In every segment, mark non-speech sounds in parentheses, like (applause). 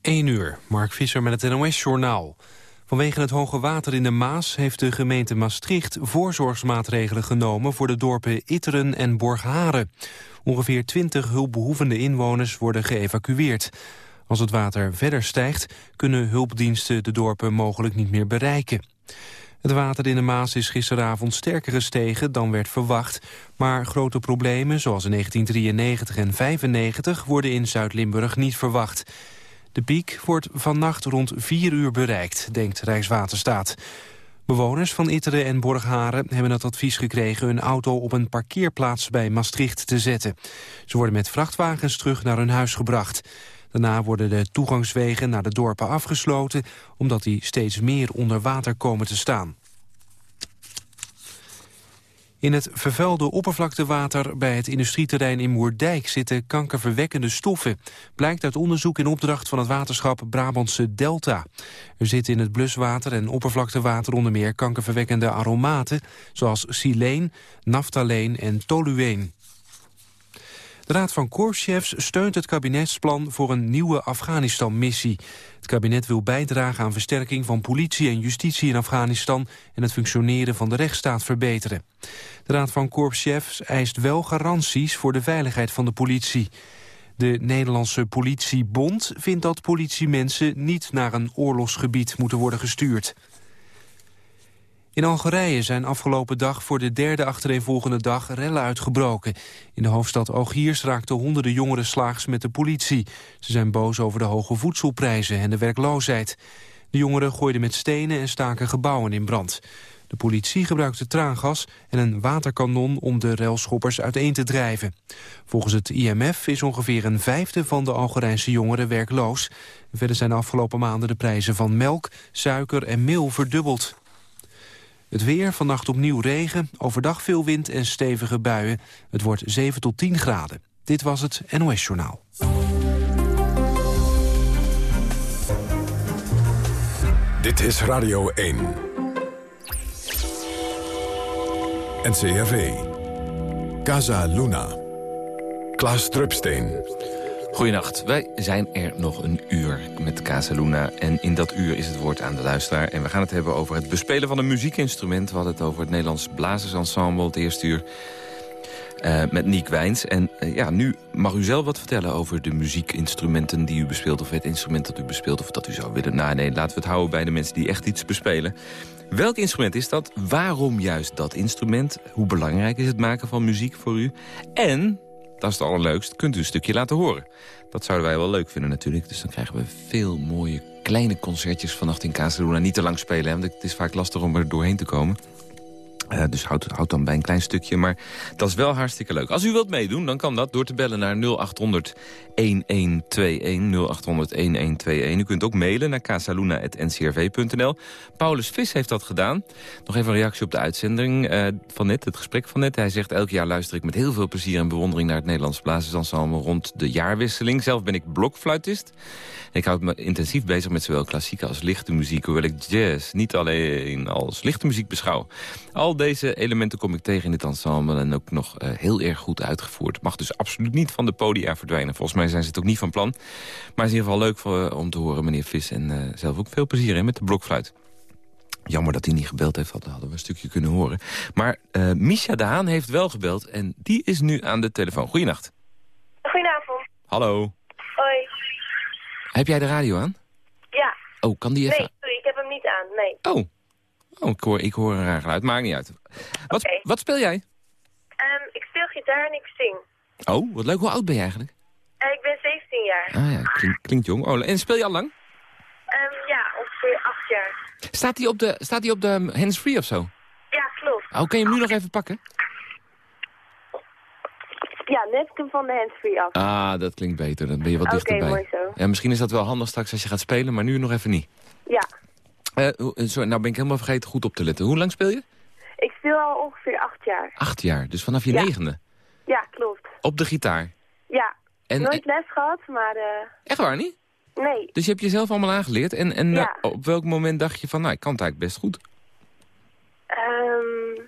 1 uur, Mark Visser met het NOS-journaal. Vanwege het hoge water in de Maas heeft de gemeente Maastricht voorzorgsmaatregelen genomen voor de dorpen Itteren en Borgharen. Ongeveer 20 hulpbehoevende inwoners worden geëvacueerd. Als het water verder stijgt, kunnen hulpdiensten de dorpen mogelijk niet meer bereiken. Het water in de Maas is gisteravond sterker gestegen dan werd verwacht. Maar grote problemen, zoals in 1993 en 1995, worden in Zuid-Limburg niet verwacht. De piek wordt vannacht rond 4 uur bereikt, denkt Rijkswaterstaat. Bewoners van Itteren en Borgharen hebben het advies gekregen... hun auto op een parkeerplaats bij Maastricht te zetten. Ze worden met vrachtwagens terug naar hun huis gebracht. Daarna worden de toegangswegen naar de dorpen afgesloten... omdat die steeds meer onder water komen te staan. In het vervuilde oppervlaktewater bij het industrieterrein in Moerdijk zitten kankerverwekkende stoffen. Blijkt uit onderzoek in opdracht van het waterschap Brabantse Delta. Er zitten in het bluswater en oppervlaktewater onder meer kankerverwekkende aromaten, zoals sileen, naftaleen en tolueen. De Raad van Korpschefs steunt het kabinetsplan voor een nieuwe Afghanistan-missie. Het kabinet wil bijdragen aan versterking van politie en justitie in Afghanistan... en het functioneren van de rechtsstaat verbeteren. De Raad van Korpschefs eist wel garanties voor de veiligheid van de politie. De Nederlandse politiebond vindt dat politiemensen niet naar een oorlogsgebied moeten worden gestuurd. In Algerije zijn afgelopen dag voor de derde achtereenvolgende dag rellen uitgebroken. In de hoofdstad Algiers raakten honderden jongeren slaags met de politie. Ze zijn boos over de hoge voedselprijzen en de werkloosheid. De jongeren gooiden met stenen en staken gebouwen in brand. De politie gebruikte traangas en een waterkanon om de relschoppers uiteen te drijven. Volgens het IMF is ongeveer een vijfde van de Algerijnse jongeren werkloos. Verder zijn de afgelopen maanden de prijzen van melk, suiker en meel verdubbeld. Het weer, vannacht opnieuw regen, overdag veel wind en stevige buien. Het wordt 7 tot 10 graden. Dit was het NOS Journaal. Dit is Radio 1. NCRV. Casa Luna. Klaas Drupsteen. Goedenacht, wij zijn er nog een uur met Casaluna. En in dat uur is het woord aan de luisteraar. En we gaan het hebben over het bespelen van een muziekinstrument. We hadden het over het Nederlands Blazersensemble, het eerste uur. Uh, met Niek Wijns. En uh, ja, nu mag u zelf wat vertellen over de muziekinstrumenten die u bespeelt... of het instrument dat u bespeelt of dat u zou willen. Nou, nee, laten we het houden bij de mensen die echt iets bespelen. Welk instrument is dat? Waarom juist dat instrument? Hoe belangrijk is het maken van muziek voor u? En dat is het allerleukst, kunt u een stukje laten horen. Dat zouden wij wel leuk vinden natuurlijk. Dus dan krijgen we veel mooie kleine concertjes vannacht in Casaluna. Niet te lang spelen, hè, want het is vaak lastig om er doorheen te komen. Uh, dus houd, houd, dan bij een klein stukje. Maar dat is wel hartstikke leuk. Als u wilt meedoen, dan kan dat door te bellen naar 0800 1121. 0800 1121. U kunt ook mailen naar casaluna.ncrv.nl. Paulus Vis heeft dat gedaan. Nog even een reactie op de uitzending uh, van net, het gesprek van net. Hij zegt, elk jaar luister ik met heel veel plezier en bewondering... naar het Nederlands Blazersensemble rond de jaarwisseling. Zelf ben ik blokfluitist. Ik houd me intensief bezig met zowel klassieke als lichte muziek... hoewel ik jazz niet alleen als lichte muziek beschouw. Al deze elementen kom ik tegen in dit ensemble... en ook nog uh, heel erg goed uitgevoerd. Mag dus absoluut niet van de podia verdwijnen. Volgens mij zijn ze het ook niet van plan. Maar het is in ieder geval leuk voor, om te horen, meneer Vis. En uh, zelf ook veel plezier met de blokfluit. Jammer dat hij niet gebeld heeft, hadden we een stukje kunnen horen. Maar uh, Misha de Haan heeft wel gebeld en die is nu aan de telefoon. Goedenacht. Goedenavond. Hallo. Hoi. Heb jij de radio aan? Ja. Oh, kan die even... Nee, sorry, ik heb hem niet aan, nee. Oh, oh ik, hoor, ik hoor een raar geluid, maakt niet uit. Wat, Oké. wat speel jij? Ehm, ik speel gitaar en ik zing. Oh, wat leuk. Hoe oud ben je eigenlijk? Eh, ik ben 17 jaar. Ah ja, klink- klinkt jong. Oh, en speel je al lang? Ehm, ja, ongeveer 8 jaar. Staat die op de, staat die op de hands-free of zo? Ja, klopt. Oh, kan je hem nu nog even pakken? Ja, net heb ik hem van de handsfree af. Ah, dat klinkt beter. Dan ben je wat Oké, dichterbij. mooi zo. Ja, misschien is dat wel handig straks als je gaat spelen, maar nu nog even niet. Ja. Eh, eh, sorry, nou ben ik helemaal vergeten goed op te letten. Hoe lang speel je? Ik speel al ongeveer 8 jaar. Acht jaar, dus vanaf je Ja. negende. Ja, klopt. Op de gitaar. Ja. En, Nooit les gehad, maar eh, echt waar niet? nee. Dus je hebt jezelf allemaal aangeleerd. En, en Ja. eh, op welk moment dacht je van, nou, ik kan het eigenlijk best goed? Ehm,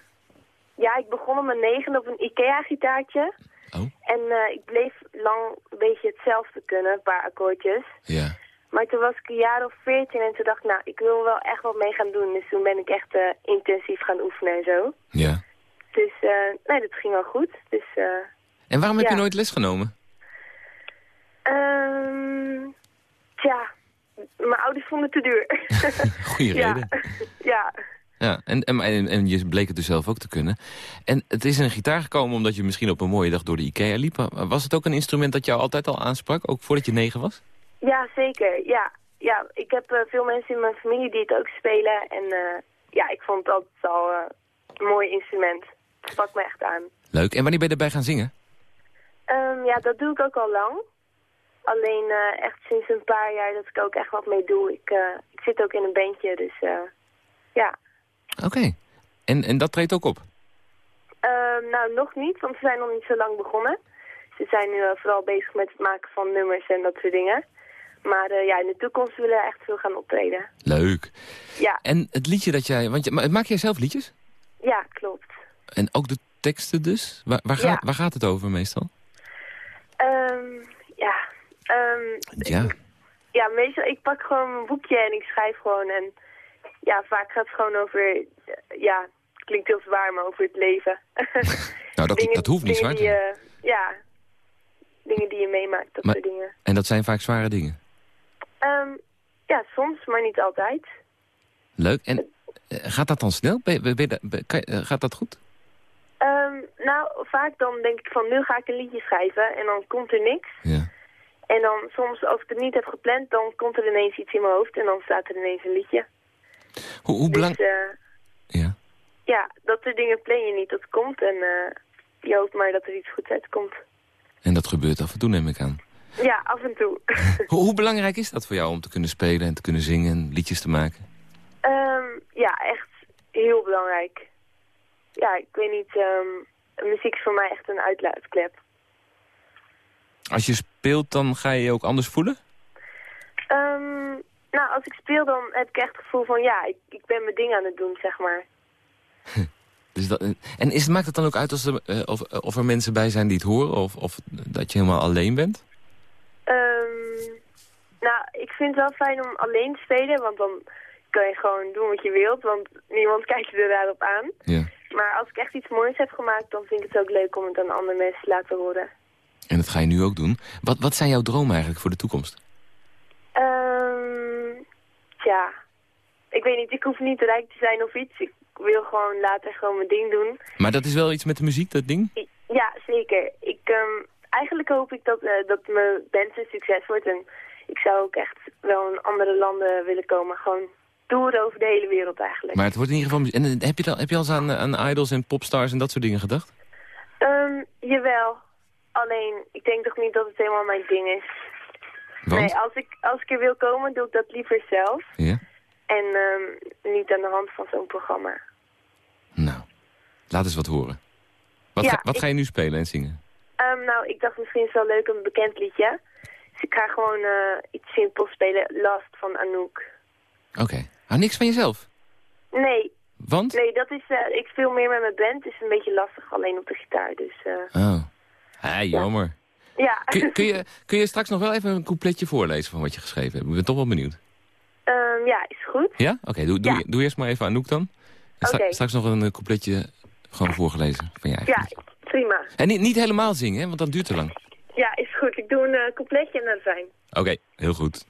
ja, ik begon op mijn negende op een Ikea-gitaartje. Oh, En eh, ik bleef lang een beetje hetzelfde kunnen, een paar akkoordjes. ja. Maar toen was ik een jaar of veertien en toen dacht ik, nou, ik wil wel echt wat mee gaan doen. Dus toen ben ik echt uh, intensief gaan oefenen en zo. Ja. Dus, uh, nee, dat ging wel goed. Dus, uh, en waarom heb je nooit les genomen? Um, tja, mijn ouders vonden het te duur. (laughs) Goeie reden. (laughs) Ja. Ja, en, en, en, je bleek het dus zelf ook te kunnen. En het is een gitaar gekomen omdat je misschien op een mooie dag door de Ikea liep. Was het ook een instrument dat jou altijd al aansprak, ook voordat je negen was? Ja, zeker. Ja, ja ik heb uh, veel mensen in mijn familie die het ook spelen. En uh, ja, ik vond het altijd al uh, een mooi instrument. Het sprak me echt aan. Leuk. En wanneer ben je erbij gaan zingen? Um, ja, dat doe ik ook al lang. Alleen echt sinds een paar jaar dat ik ook echt wat mee doe. Ik, uh, ik zit ook in een bandje, dus ja. Oké. Okay. En, en dat treedt ook op? Ehm, nou, nog niet, want ze zijn nog niet zo lang begonnen. Ze zijn nu vooral bezig met het maken van nummers en dat soort dingen. Maar ja, in de toekomst willen we echt veel gaan optreden. Leuk. Ja. En het liedje dat jij... Want je, maak jij zelf liedjes? Ja, klopt. En ook de teksten dus? Waar, waar, ja. gaat, waar gaat het over meestal? Um, ja, Um, ja. Ik, ja, meestal, ik pak gewoon mijn boekje en ik schrijf gewoon. En ja, vaak gaat het gewoon over, ja, klinkt heel zwaar, maar over het leven. (laughs) nou, dat, dingen, dat hoeft niet zwaar te zijn. Ja, dingen die je meemaakt, dat maar, soort dingen. En dat zijn vaak zware dingen? Um, ja, soms, maar niet altijd. Leuk. En gaat dat dan snel? Ben, ben, ben, kan, gaat dat goed? Um, nou, vaak dan denk ik van, nu ga ik een liedje schrijven en dan komt er niks. Ja. En dan soms, als ik het niet heb gepland, dan komt er ineens iets in mijn hoofd en dan staat er ineens een liedje. Hoe, hoe belangrijk... Dus, uh, ja. ja, dat soort dingen plan je niet. Dat komt en uh, je hoopt maar dat er iets goeds uitkomt. En dat gebeurt af en toe, neem ik aan. Ja, af en toe. (laughs) hoe, hoe, belangrijk is dat voor jou om te kunnen spelen en te kunnen zingen en liedjes te maken? Um, ja, echt heel belangrijk. Ja, ik weet niet, um, muziek is voor mij echt een uitlaatklep. Als je speelt, dan ga je je ook anders voelen? Um, nou, als ik speel, dan heb ik echt het gevoel van... ja, ik, ik ben mijn ding aan het doen, zeg maar. (laughs) dus dat, en is, maakt het dan ook uit als er, uh, of, of er mensen bij zijn die het horen... of, of dat je helemaal alleen bent? Um, nou, ik vind het wel fijn om alleen te spelen... want dan kan je gewoon doen wat je wilt... want niemand (laughs) kijkt je er daarop aan. Ja. Maar als ik echt iets moois heb gemaakt... dan vind ik het ook leuk om het aan andere mensen te laten horen. En dat ga je nu ook doen. Wat, wat zijn jouw dromen eigenlijk voor de toekomst? Um, tja, ik weet niet, ik hoef niet rijk te zijn of iets. Ik wil gewoon later gewoon mijn ding doen. Maar dat is wel iets met de muziek, dat ding? Ja, zeker. Ik, um, eigenlijk hoop ik dat, uh, dat mijn band een succes wordt. En ik zou ook echt wel in andere landen willen komen. Gewoon toeren over de hele wereld eigenlijk. Maar het wordt in ieder geval... En heb je, dan, heb je al eens aan, aan idols en popstars en dat soort dingen gedacht? Um, jawel. Alleen, ik denk toch niet dat het helemaal mijn ding is. Want? Nee, als ik, als ik er wil komen, doe ik dat liever zelf. Ja? En um, niet aan de hand van zo'n programma. Nou, laat eens wat horen. Wat, Ja, ga, wat ik- ga je nu spelen en zingen? Um, nou, ik dacht misschien is het wel leuk een bekend liedje. Dus ik ga gewoon uh, iets simpels spelen. Last van Anouk. Oké. Hou niks van jezelf? Nee, Want? nee, dat is... Uh, ik speel meer met mijn band. Het is een beetje lastig, alleen op de gitaar. Dus uh, Oh. Ah, jammer. ja. Kun, kun, je, (laughs) kun je straks nog wel even een coupletje voorlezen van wat je geschreven hebt? Ik ben toch wel benieuwd. um, ja, is goed. Ja? Oké, doe, doe, Ja. doe eerst maar even Anouk dan. En straks nog een eh, coupletje gewoon voorgelezen van je eigen Ja, liedje. Prima. En niet, niet helemaal zingen, hè, want dat duurt te lang. Ja, is goed. Ik doe een uh, coupletje en dan fijn. Oké, heel goed.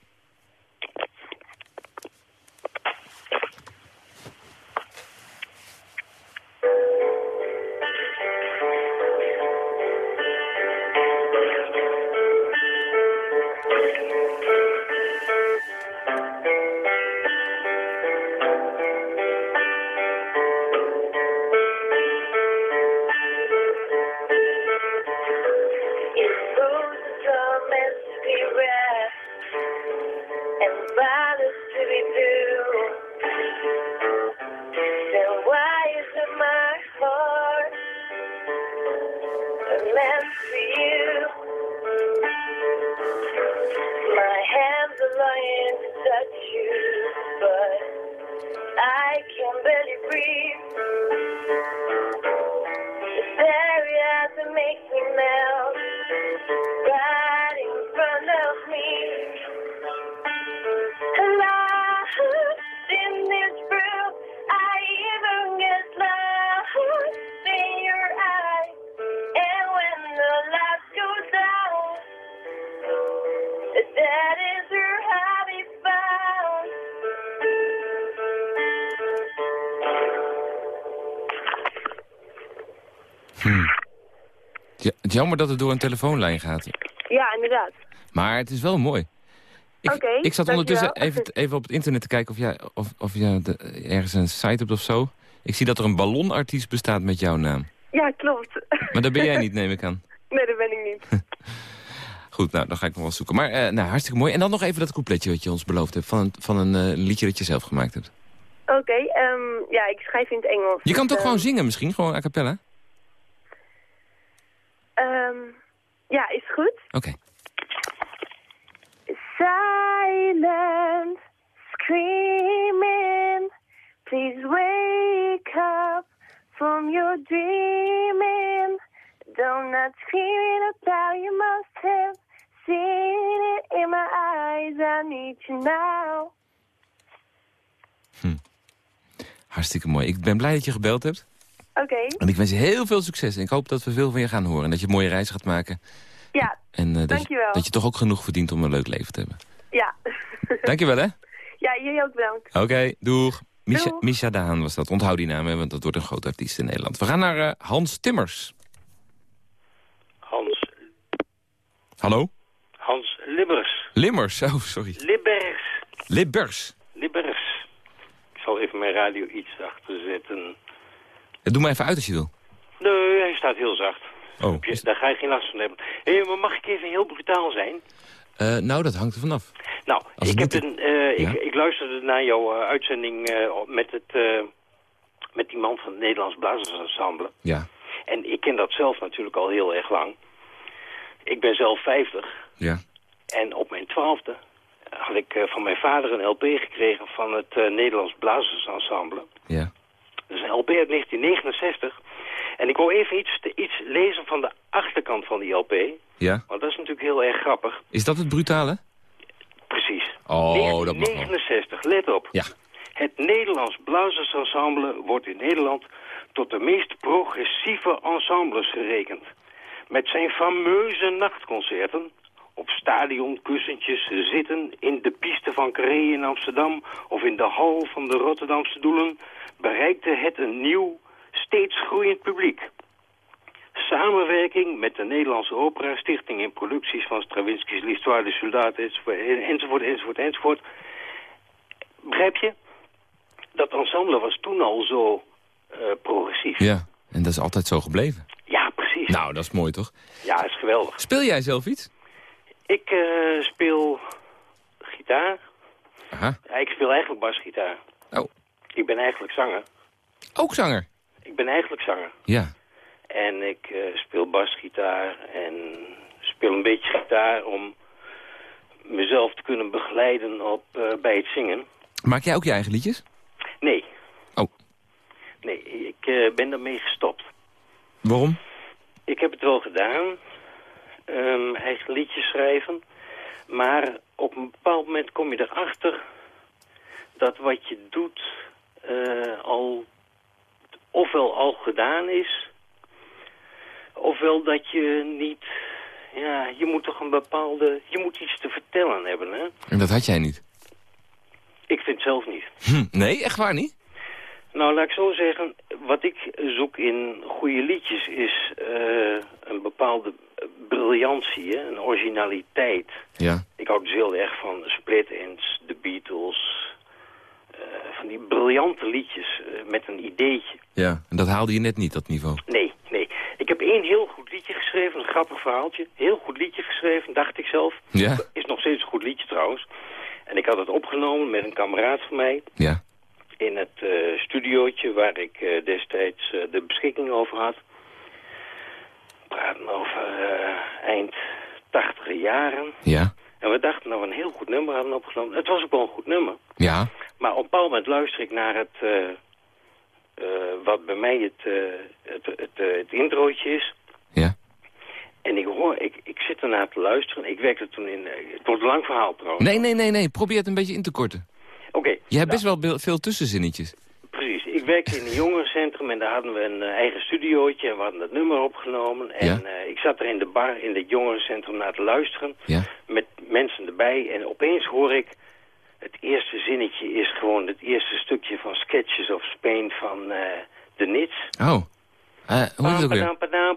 Jammer dat het door een telefoonlijn gaat. Ja, inderdaad. Maar het is wel mooi. Ik, Oké, ik zat ondertussen even, even op het internet te kijken of jij of, of jij de- ergens een site hebt of zo. Ik zie dat er een ballonartiest bestaat met jouw naam. Ja, klopt. (laughs) Maar dat ben jij niet, neem ik aan. nee, dat ben ik niet. (laughs) Goed, nou, dan ga ik nog wel zoeken. Maar eh, nou, hartstikke mooi. En dan nog even dat coupletje wat je ons beloofd hebt... van een, van een eh, liedje dat je zelf gemaakt hebt. Oké, ehm, ja, ik schrijf in het Engels. Je kan dus, toch gewoon ehm, zingen misschien, gewoon a cappella? ehm, ja, Oké. Silent, screaming, please wake up from your dreaming. Don't not screaming about you must have seen it in my eyes. I need you now. Hartstikke mooi. Ik ben blij dat je gebeld hebt. Oké, En ik wens je heel veel succes. En ik hoop dat we veel van je gaan horen. En dat je een mooie reis gaat maken. Ja, En eh, dat, je, Dankjewel. dat je toch ook genoeg verdient om een leuk leven te hebben. ja. (laughs) Dankjewel, hè? ja, jullie ook bedankt. Oké, doeg. Misha, Doeg. Misha Daan was dat. Onthoud die naam, hè, want dat wordt een groot artiest in Nederland. We gaan naar eh, Hans Timmers. Hans, Hallo? Hans Libbers. Limmers, oh, sorry. Libbers. Libbers. Libbers. Ik zal even mijn radio iets achter zetten. Doe maar even uit als je wil. Nee, hij staat heel zacht. Oh, je- Daar ga je geen last van hebben. Hé, maar mag ik even heel brutaal zijn? eh, nou, dat hangt er vanaf. Nou, ik, heb een, eh, Ja? ik, ik luisterde naar jouw eh, uitzending met, het, met die man van het Nederlands Blazersensemble. Ja. En ik ken dat zelf natuurlijk al heel erg lang. Ik ben zelf 50 Ja. en op mijn twaalfde had ik van mijn vader een LP gekregen van het Nederlands Blazersensemble. Ja. Dat is een LP uit 1969. En ik wil even iets, iets lezen van de achterkant van die LP. Ja. Want dat is natuurlijk heel erg grappig. Is dat het brutale? Precies. Oh, dat mag wel. 1969, let op. Ja. Het Nederlands Blazersensemble wordt in Nederland tot de meest progressieve ensembles gerekend. Met zijn fameuze nachtconcerten op stadionkussentjes zitten in de piste van Carré in Amsterdam of in de hal van de Rotterdamse Doelen bereikte het een nieuw, steeds groeiend publiek. Samenwerking met de Nederlandse Opera Stichting in producties van Stravinsky's L'Histoire des Soldats enzovoort, enzovoort, enzovoort. Begrijp je? Dat ensemble was toen al zo eh, progressief. Ja. En dat is altijd zo gebleven. Ja, precies. Nou, dat is mooi, toch? Ja, is geweldig. Speel jij zelf iets? Ik eh, speel gitaar. Aha. Ja, ik speel eigenlijk basgitaar. Oh. Ik ben eigenlijk zanger. Ook zanger? Ik ben eigenlijk zanger. Ja. En ik eh, speel basgitaar en speel een beetje gitaar om mezelf te kunnen begeleiden op, eh, bij het zingen. Maak jij ook je eigen liedjes? Nee. Oh. Nee, ik eh, ben daarmee gestopt. Waarom? Ik heb het wel gedaan, ehm, eigen liedjes schrijven. Maar op een bepaald moment kom je erachter dat wat je doet al ofwel al gedaan is, ofwel dat je niet... Ja, je moet toch een bepaalde... Je moet iets te vertellen hebben, hè? En dat had jij niet. Ik vind het zelf niet. Hm, nee, echt waar niet? Nou, laat ik zo zeggen, wat ik zoek in goede liedjes is eh, een bepaalde briljantie, hè? een originaliteit. Ja. Ik hou dus heel erg van Split Ends, The Beatles, van die briljante liedjes eh, met een ideetje. Ja. En dat haalde je net niet, dat niveau. Nee, nee. Ik heb één heel goed liedje geschreven, een grappig verhaaltje. Heel goed liedje geschreven, dacht ik zelf. Ja? Is nog steeds een goed liedje trouwens. En ik had het opgenomen met een kameraad van mij Ja. in het eh studiootje waar ik eh, destijds eh, de beschikking over had. We praten over eh, eind tachtige jaren. Ja. En we dachten dat we een heel goed nummer hadden opgenomen. Het was ook wel een goed nummer. Ja. Maar op een bepaald moment luister ik naar het... eh, eh, wat bij mij het, eh, het, het, het introotje is. Ja. En ik hoor, ik, ik zit ernaar te luisteren. Ik werkte toen in... het wordt een lang verhaal trouwens. Nee, nee, nee, nee. Probeer het een beetje in te korten. Oké. Je hebt nou, best wel veel tussenzinnetjes. Precies. Ik werkte in een (laughs) jongerencentrum en daar hadden we een eigen studiootje. En we hadden het nummer opgenomen. En Ja. ik zat er in de bar in het jongerencentrum naar te luisteren. Ja. Met mensen erbij. En opeens hoor ik... Het eerste zinnetje is gewoon het eerste stukje van Sketches of Spain van eh, de Nits. Oh. Eh, hoe heet het ook weer?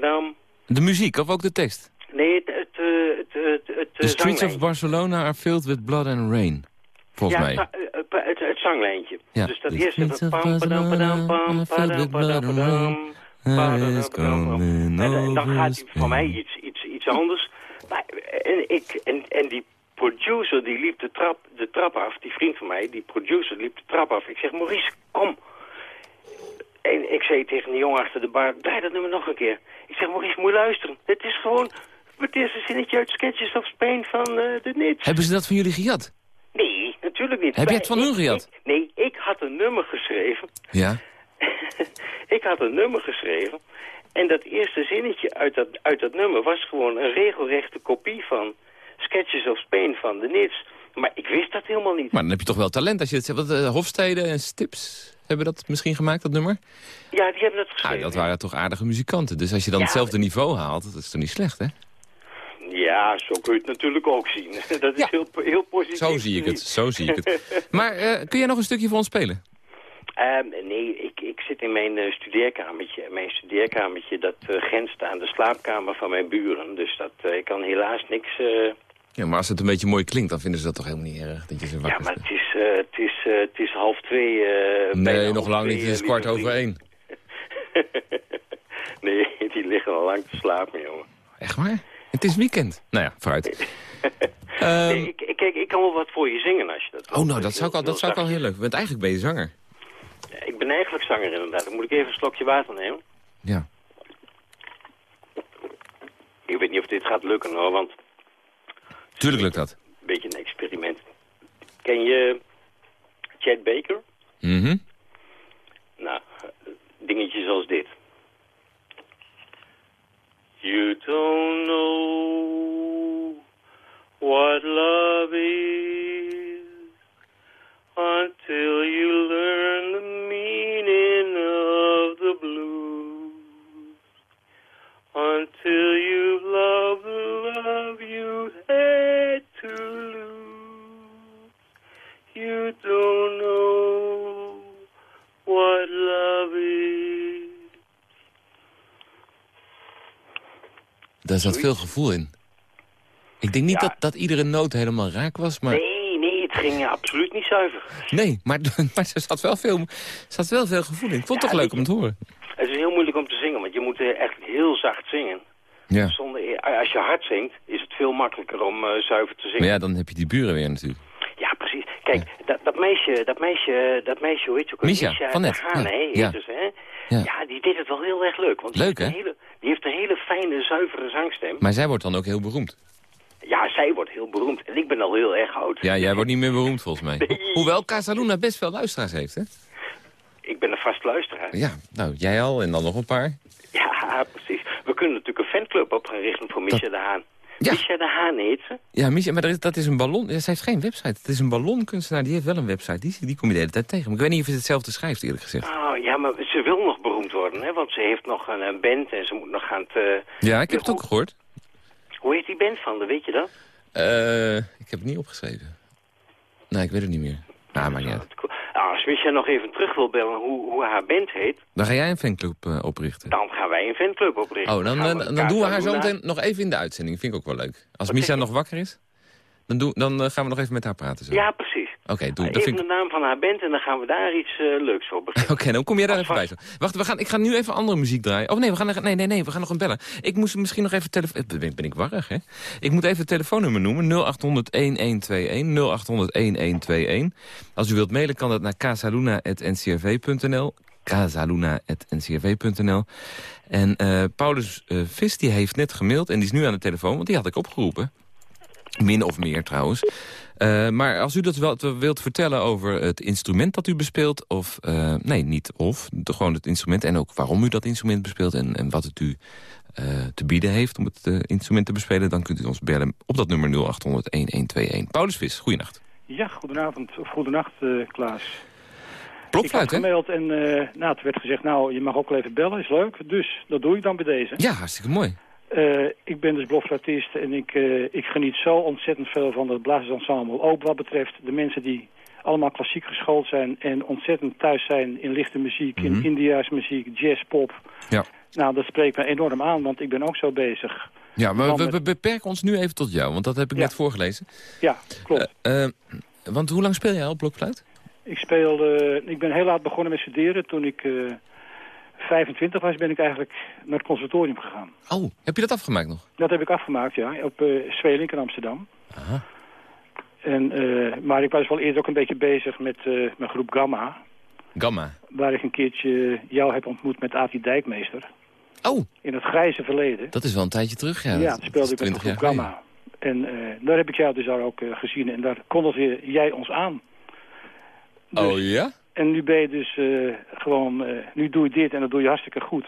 Pam. De muziek, of ook de tekst? Nee, het, het, eh, het, het, The eh, streets of. Barcelona are filled with blood and rain. Volgens ja, mij. het, het, het zanglijntje. Ja. Dus dat The eerste, pam, padam, padam, pam, padam, padam, padam, padam, is padam, En, en dan gaat hij voor mij iets, iets, iets anders. Maar, en, ik, en, en die producer die liep de trap, de trap af, die vriend van mij, die producer liep de trap af. Ik zeg, Maurice, kom. En ik zei tegen die jongen achter de bar, draai dat nummer nog een keer. Ik zeg, Maurice, moet je luisteren. Dit is gewoon het eerste zinnetje uit Sketches of Spain van eh, de Nits. Hebben ze dat van jullie gejat? Nee, natuurlijk niet. Heb je het van hun gejat? ik- nee, ik had een nummer geschreven. Ja. (laughs) ik had een nummer geschreven. En dat eerste zinnetje uit dat, uit dat nummer was gewoon een regelrechte kopie van Sketches of Spain van de Nits. Maar ik wist dat helemaal niet. Maar dan heb je toch wel talent als je het zegt. Wat, eh, Hofstede en Stips hebben dat misschien gemaakt, dat nummer? Ja, die hebben dat Ah, geschreven. dat waren toch aardige muzikanten. Dus als je dan Ja, hetzelfde niveau haalt, dat is toch niet slecht, hè? Ja, zo kun je het natuurlijk ook zien. (laughs) dat is Ja. heel, heel positief. Zo zie ik het, zo zie ik het. Maar eh, kun jij nog een stukje voor ons spelen? Ehm, nee, ik, ik zit in mijn eh, studeerkamertje. Mijn studeerkamertje dat eh, grenst aan de slaapkamer van mijn buren. Dus dat, eh, ik kan helaas niks... Ja, maar als het een beetje mooi klinkt, dan vinden ze dat toch helemaal niet erg dat je ze Ja, wakker maar zet? het is, het is, het is half twee. Nee, nog lang twee, niet. Het is kwart over één. (laughs) nee, die liggen al lang te slapen, jongen. Echt waar? Het is weekend. Nou ja, vooruit. (laughs) Ehm, Nee, ik, ik, kijk, ik kan wel wat voor je zingen als je dat oh, nou, dat zou ik al, dat zou ik al heel leuk. Want eigenlijk ben je zanger. Eigenlijk zanger inderdaad. Dan moet ik even een slokje water nemen. Ja. Ik weet niet of dit gaat lukken hoor, want Tuurlijk lukt dat. een beetje een experiment. Ken je Chad Baker? Mhm. Nou, dingetjes als dit. You don't know what love is until you learn Until you love the love you had to lose. You don't know what love is. Daar zat veel gevoel in. Ik denk niet Ja. dat, dat iedere noot helemaal raak was, maar... Nee, nee, het ging absoluut niet zuiver. Nee, maar, (laughs) maar er zat wel, veel, zat wel veel gevoel in. Ik vond het Ja, toch leuk om te horen. Het is heel moeilijk om te zingen, want je moet echt heel zacht zingen. Ja. Zonder, als je hard zingt, is het veel makkelijker om eh, zuiver te zingen. Maar ja, dan heb je die buren weer natuurlijk. Ja, precies. Kijk, dat, dat meisje, dat meisje, dat meisje, hoe heet je ook? alweer? Misha, van net. Haan, Ja, hè, heet ja. ze, hè? Ja. Ja. die deed het wel heel erg leuk. Want die Leuk, heeft een hè? Hele, die heeft een hele fijne, zuivere zangstem. Maar zij wordt dan ook heel beroemd. Ja, zij wordt heel beroemd. En ik ben al heel erg oud. Ja, jij wordt niet meer beroemd volgens mij. Nee. Hoewel Casaluna best veel luisteraars heeft, hè? Ik ben een vast luisteraar. Ja, nou, jij al en dan nog een paar. Ja, precies. We kunnen natuurlijk een fanclub op gaan richten voor Misha de Haan. Ja. Misha de Haan heet ze. Ja, Misha, maar is- dat is een ballon. Ja, Ze heeft geen website. Het is een ballonkunstenaar, die heeft wel een website. Die, die kom je de hele tijd tegen. Maar ik weet niet of je hetzelfde schrijft, eerlijk gezegd. Oh, ja, maar ze wil nog beroemd worden, hè? Want ze heeft nog een, een band en ze moet nog gaan... Te... Ja, ik heb het ook gehoord. Hoe heet die band van, weet je dat? Eh, ik heb het niet opgeschreven. Nee, ik weet het niet meer. Nou, maar niet uit. Nou, als Misha nog even terug wil bellen hoe, hoe haar band heet... Dan ga jij een fanclub eh, oprichten. dan gaan wij een fanclub oprichten. Oh, dan, we dan doen we haar zo meteen nog even in de uitzending. Vind ik ook wel leuk. Als Misha nog wakker is, dan, doen, dan eh, gaan we nog even met haar praten. Zo. Ja, precies. Oké, doe. Uh, Dat even ik... de naam van haar band en dan gaan we daar iets eh, leuks voor beginnen. Oké, dan kom jij daar even bij. Wacht, we gaan, ik ga nu even andere muziek draaien. Oh nee, we gaan, nee, nee, nee, we gaan nog een bellen. Ik moest misschien nog even telefoon... Ben, ben ik warrig, hè? Ik moet even het telefoonnummer noemen. 0800-1121. 0800-1121. Als u wilt mailen kan dat naar casaluna.ncrv.nl casaluna.ncrv.nl En eh, Paulus eh, Vis die heeft net gemaild en die is nu aan de telefoon, want die had ik opgeroepen. Min of meer trouwens. Eh, maar als u dat wel wilt vertellen over het instrument dat u bespeelt... of, eh, nee, niet of, de, gewoon het instrument... en ook waarom u dat instrument bespeelt... en, en wat het u eh, te bieden heeft om het instrument te bespelen... dan kunt u ons bellen op dat nummer 0800-1121. Paulus Vis, goeienacht. Ja, goedenavond of goedenacht, Klaas. Had hè? gemaild en nou, het werd gezegd, nou, je mag ook wel even bellen, is leuk. Dus dat doe ik dan bij deze. Ja, hartstikke mooi. Eh, ik ben dus blokfluitist en ik, eh, ik geniet zo ontzettend veel van het blazersensemble. Ook wat betreft de mensen die allemaal klassiek geschoold zijn en ontzettend thuis zijn in lichte muziek, in Mhm. India's muziek, jazz, pop. Ja. Nou, dat spreekt me enorm aan, want ik ben ook zo bezig. Ja, maar we, beperken ons nu even tot jou, want dat heb ik Ja. net voorgelezen. Ja, klopt. Eh, want hoe lang speel jij al blokfluit? Ik speelde, ik ben heel laat begonnen met studeren. Toen ik 25 was, ben ik eigenlijk naar het conservatorium gegaan. Oh, heb je dat afgemaakt nog? Dat heb ik afgemaakt, ja, op eh Zweelink in Amsterdam. Aha. En, eh, maar ik was wel eerder ook een beetje bezig met eh, mijn groep Gamma. Gamma. Waar ik een keertje jou heb ontmoet met Avi Dijkmeester. Oh, In het grijze verleden. dat is wel een tijdje terug, ja. Ja, Dat speelde ik met de 20 groep Gamma. En daar heb ik jou dus daar ook gezien. En daar kondigde jij ons aan. Dus-. Oh ja? En nu ben je dus eh, gewoon, eh, nu doe je dit en dat doe je hartstikke goed.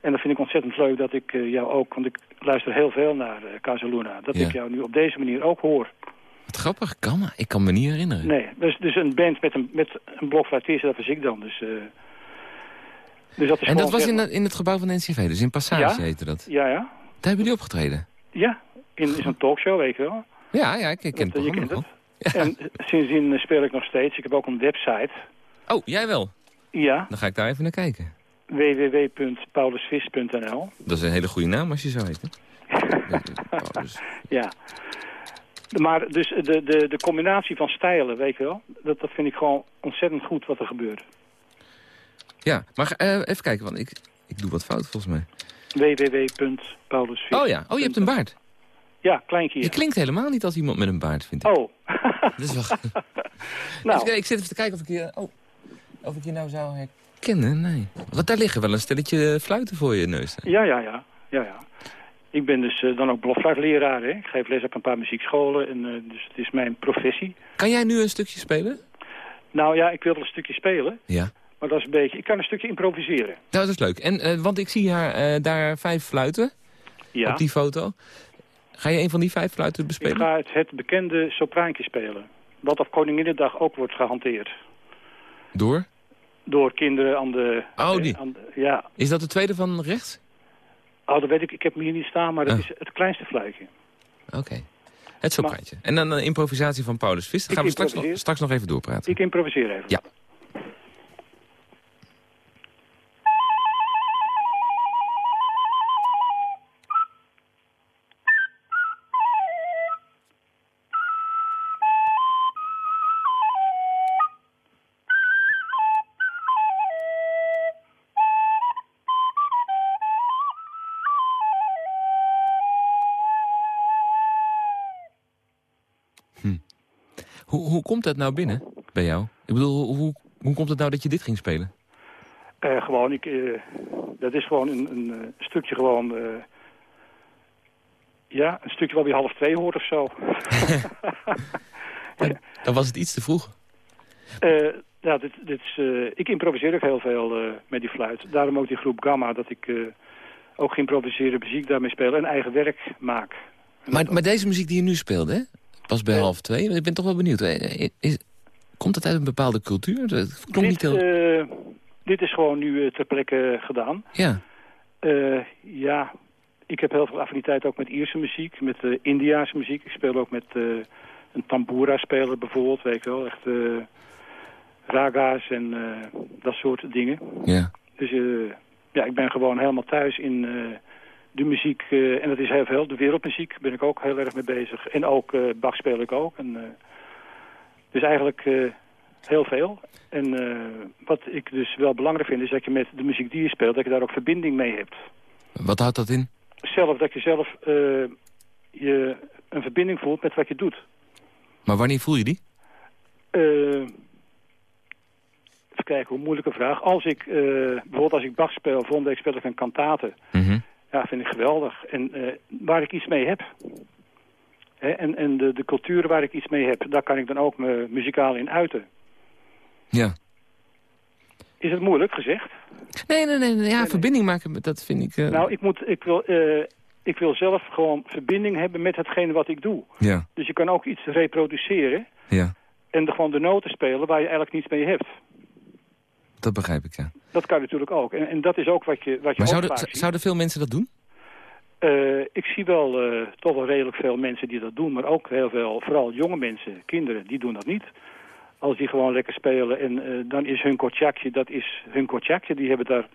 En dat vind ik ontzettend leuk dat ik eh, jou ook, want ik luister heel veel naar eh Casaluna. Dat Ja. ik jou nu op deze manier ook hoor. Wat grappig, Gamma. Ik kan me niet herinneren. Nee, dus, dus een band met een, met een blokfluitist, dat was ik dan. Dus, dus dat is En dat was in, maar- het- in het gebouw van de NCV, dus in Passage Ja? heette dat. Ja, ja. Daar hebben jullie opgetreden? Ja, in, in zo'n talkshow, weet je wel. Ja, ja, ik, ik ken het eh, je programma kent het. En sindsdien speel ik nog steeds. Ik heb ook een website. Oh, jij wel? Ja, Dan ga ik daar even naar kijken. www.paulusvis.nl. Dat is een hele goede naam als je zo heet, hè? Ja. Maar dus de, de, de combinatie van stijlen, weet je wel, dat, dat vind ik gewoon ontzettend goed wat er gebeurt. Ja, maar eh, even kijken, want ik, ik doe wat fout volgens mij. www.paulusvis. Oh ja, oh je hebt een baard. Ja, kleintje. Je klinkt helemaal niet als iemand met een baard, vind ik. Oh, Dat is wel... (laughs) nou, Even- ik zit even te kijken of ik je, oh, of ik je nou zou herkennen. Nee. Want daar liggen wel een stelletje fluiten voor je neus. hè? ja, ja, ja, ja, ja. Ik ben dus eh, dan ook blokfluitleraar, hè. Ik geef les op een paar muziekscholen, en, eh, dus het is mijn professie. Kan jij nu een stukje spelen? Nou ja, ik wil wel een stukje spelen, Ja. maar dat is een beetje... Ik kan een stukje improviseren. Nou, dat is leuk. En, eh, want ik zie haar, eh, daar vijf fluiten Ja, op die foto. Ga je een van die vijf fluiten ik bespelen? ga het, het bekende sopraantje spelen. Wat op Koninginnedag ook wordt gehanteerd. Door? Door kinderen aan de... Oh, die. aan de- ja, Is dat de tweede van rechts? Oh, dat weet ik. Ik heb hem hier niet staan, maar dat Ah. is het kleinste fluitje. Oké. Het sopraantje. En dan een improvisatie van Paulus Vis. Dan gaan we straks nog, straks nog even doorpraten. Ik improviseer even. Ja. Hoe, komt dat nou binnen bij jou? Ik bedoel, hoe, hoe, komt het nou dat je dit ging spelen? Eh, gewoon, ik, eh, dat is gewoon een, een, eh, stukje gewoon... ja, een stukje wat bij half twee hoort of zo. (laughs) Dan was het iets te vroeg. Ja, dit, dit is, ik improviseer ook heel veel met die fluit. Daarom ook die groep Gamma, dat ik ook geïmproviseerde muziek daarmee speel en eigen werk maak. Maar, maar deze muziek die je nu speelde, hè? Pas bij Ja. half twee. Ik ben toch wel benieuwd. Eh, Is, komt dat uit een bepaalde cultuur? Het klonk niet dit, heel... eh, dit is gewoon nu eh, ter plekke gedaan. Ja. Eh, ja, ik heb heel veel affiniteit ook met Ierse muziek, met uh, Indiaanse muziek. Ik speel ook met eh, een tambura-speler bijvoorbeeld, weet je wel. Echt eh, raga's en eh, dat soort dingen. Ja. Dus eh, ja, ik ben gewoon helemaal thuis in eh, de muziek. eh, en dat is heel veel. De wereldmuziek ben ik ook heel erg mee bezig. En ook eh Bach speel ik ook. En, eh, dus eigenlijk heel veel. En wat ik dus wel belangrijk vind is dat je met de muziek die je speelt... dat je daar ook verbinding mee hebt. Wat houdt dat in? Zelf, dat je zelf je een verbinding voelt met wat je doet. Maar wanneer voel je die? Eh, even kijken, hoe moeilijke vraag. Als ik, bijvoorbeeld als ik Bach speel, volgende week speel ik een kantate. Mhm. Ja, vind ik geweldig. En eh, waar ik iets mee heb. Hè, en en de, de cultuur waar ik iets mee heb, daar kan ik dan ook me muzikaal in uiten. Ja. Is het moeilijk gezegd? Nee, nee, nee. nee. Ja, nee. verbinding maken, dat vind ik... eh, Nou, ik, moet, ik, wil, eh, ik wil zelf gewoon verbinding hebben met hetgene wat ik doe. Ja, Dus je kan ook iets reproduceren ja. en de, gewoon de noten spelen waar je eigenlijk niets mee hebt. Dat begrijp ik, ja. Dat kan natuurlijk ook. En, en dat is ook wat je, wat je Maar zouden, veel mensen dat doen? Eh, ik zie wel eh, toch wel redelijk veel mensen die dat doen, maar ook heel veel, vooral jonge mensen, kinderen, die doen dat niet. als die gewoon lekker spelen. En eh, dan is hun kortjakje, dat is hun kortjakje. Die hebben daar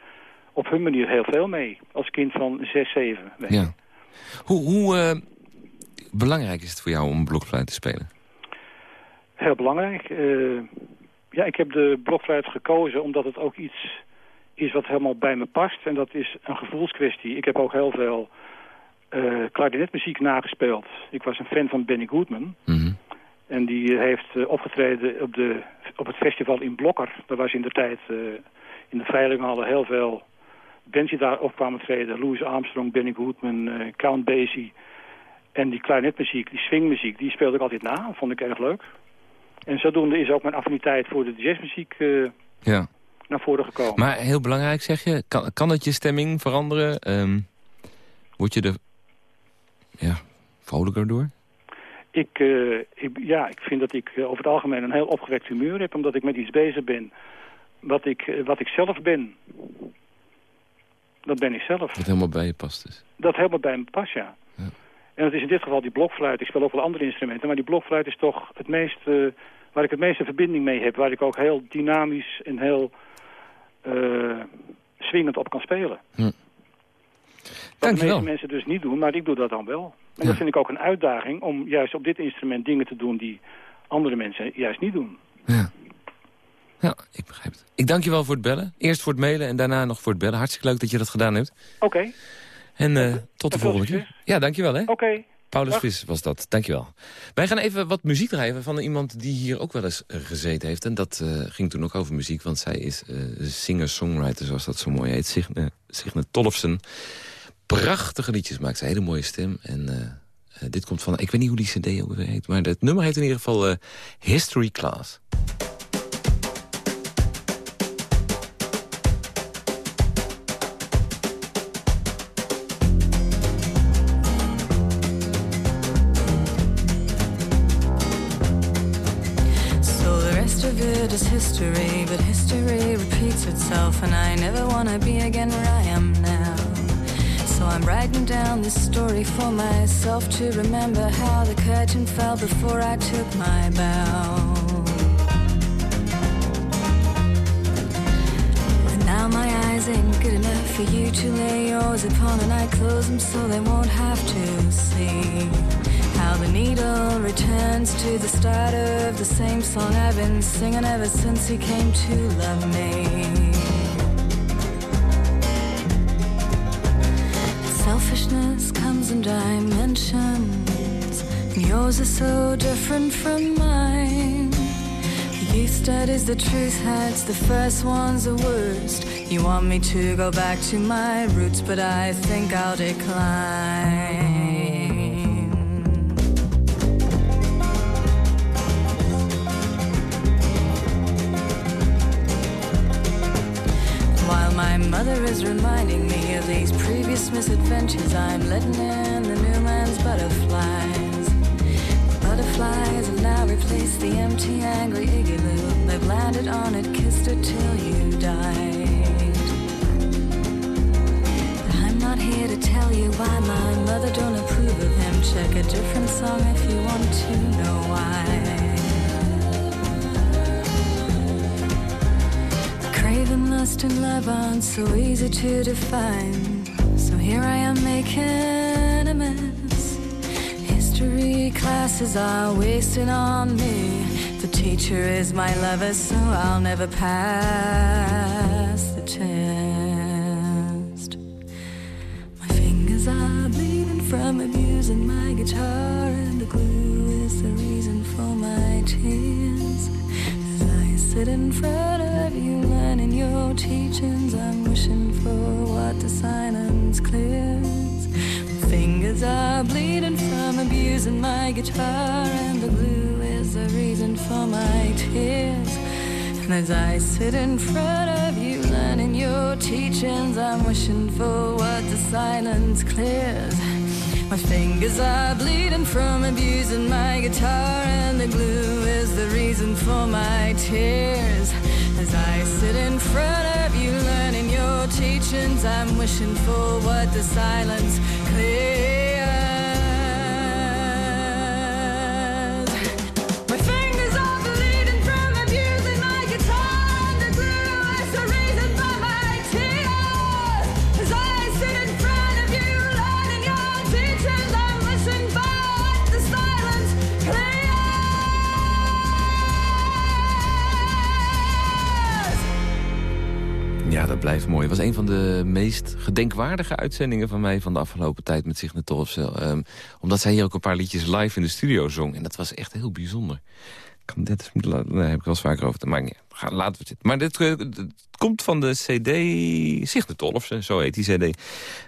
op hun manier heel veel mee. Als kind van 6, 7. Ja. Hoe, hoe belangrijk is het voor jou om blokfluit te spelen? Heel belangrijk. Eh, ja, ik heb de blokfluit gekozen omdat het ook iets is wat helemaal bij me past. En dat is een gevoelskwestie. Ik heb ook heel veel uh, klarinetmuziek nagespeeld. Ik was een fan van Benny Goodman. Mhm. En die heeft uh, opgetreden op, de, op het festival in Blokker. Daar was in de tijd uh, in de Veilinghallen heel veel bands die daar op kwamen treden. Louis Armstrong, Benny Goodman, Count Basie. En die klarinetmuziek, die swingmuziek, die speelde ik altijd na. Vond ik erg leuk. En zodoende is ook mijn affiniteit voor de jazzmuziek ja. naar voren gekomen. Maar heel belangrijk zeg je, kan, kan het je stemming veranderen? Um, word je er ja, vrolijker door? Ik, uh, ik, ja, ik vind dat ik uh, over het algemeen een heel opgewekt humeur heb... omdat ik met iets bezig ben wat ik, wat ik zelf ben. Dat ben ik zelf. Dat helemaal bij je past dus? Dat helemaal bij me past, ja. ja. En dat is in dit geval die blokfluit. Ik speel ook wel andere instrumenten, maar die blokfluit is toch het meest... waar ik het meeste verbinding mee heb. Waar ik ook heel dynamisch en heel swingend op kan spelen. Hm. Wat de meeste mensen dus niet doen, maar ik doe dat dan wel. En ja. dat vind ik ook een uitdaging om juist op dit instrument dingen te doen die andere mensen juist niet doen. Ja, ja ik begrijp het. Ik dank je wel voor het bellen. Eerst voor het mailen en daarna nog voor het bellen. Hartstikke leuk dat je dat gedaan hebt. Oké. Okay. En uh, tot de volgende keer. Ja, dankjewel hè. Oké. Okay. Paulus Vis was dat, dankjewel. Wij gaan even wat muziek draaien van iemand die hier ook wel eens gezeten heeft. En dat uh, ging toen ook over muziek, want zij is uh, singer-songwriter, zoals dat zo mooi heet. Signe, Signe Tollefsen prachtige liedjes maakt. Ze hele mooie stem. En uh, dit komt van, ik weet niet hoe die cd ook weer heet. Maar het nummer heet in ieder geval History Class. Itself, and I never want to be again where I am now. So I'm writing down this story for myself to remember how the curtain fell before I took my bow. And now my eyes ain't good enough for you to lay yours upon, and I close them so they won't have to see how the needle returns to the start of the same song I've been singing ever since he came to love me. Comes in dimensions. And Yours is so different from mine. Youth studies the truth hides, the first one's the worst. You want me to go back to my roots, but I think I'll decline. While my mother is reminding me these previous misadventures, I'm letting in the new man's butterflies. The butterflies have now replaced the empty, angry igloo. They've landed on it, kissed it till you died. But I'm not here to tell you why my mother don't approve of him. Check a different song if you want to know why. Craving, lust, and love aren't so easy to define. Here I am making a mess. History classes are wasting on me. The teacher is my lover, so I'll never pass the test. My fingers are bleeding from abusing my guitar, and the glue is the reason for my tears. Sit in front of you, learning your teachings, I'm wishing for what the silence clears. My fingers are bleeding from abusing my guitar, and the glue is the reason for my tears. And as I sit in front of you, learning your teachings, I'm wishing for what the silence clears. My fingers are bleeding from abusing my guitar, and the glue the reason for my tears. As I sit in front of you, learning your teachings, I'm wishing for what the silence clears. Mooi. Het was een van de meest gedenkwaardige uitzendingen van mij... van de afgelopen tijd met Signe Torfsel. Um, omdat zij hier ook een paar liedjes live in de studio zong. En dat was echt heel bijzonder. Kan dit, daar heb ik wel eens vaker over te maken. Laten we zitten. Maar dit, dit, komt van de cd Signe Tolfsen, zo heet die cd.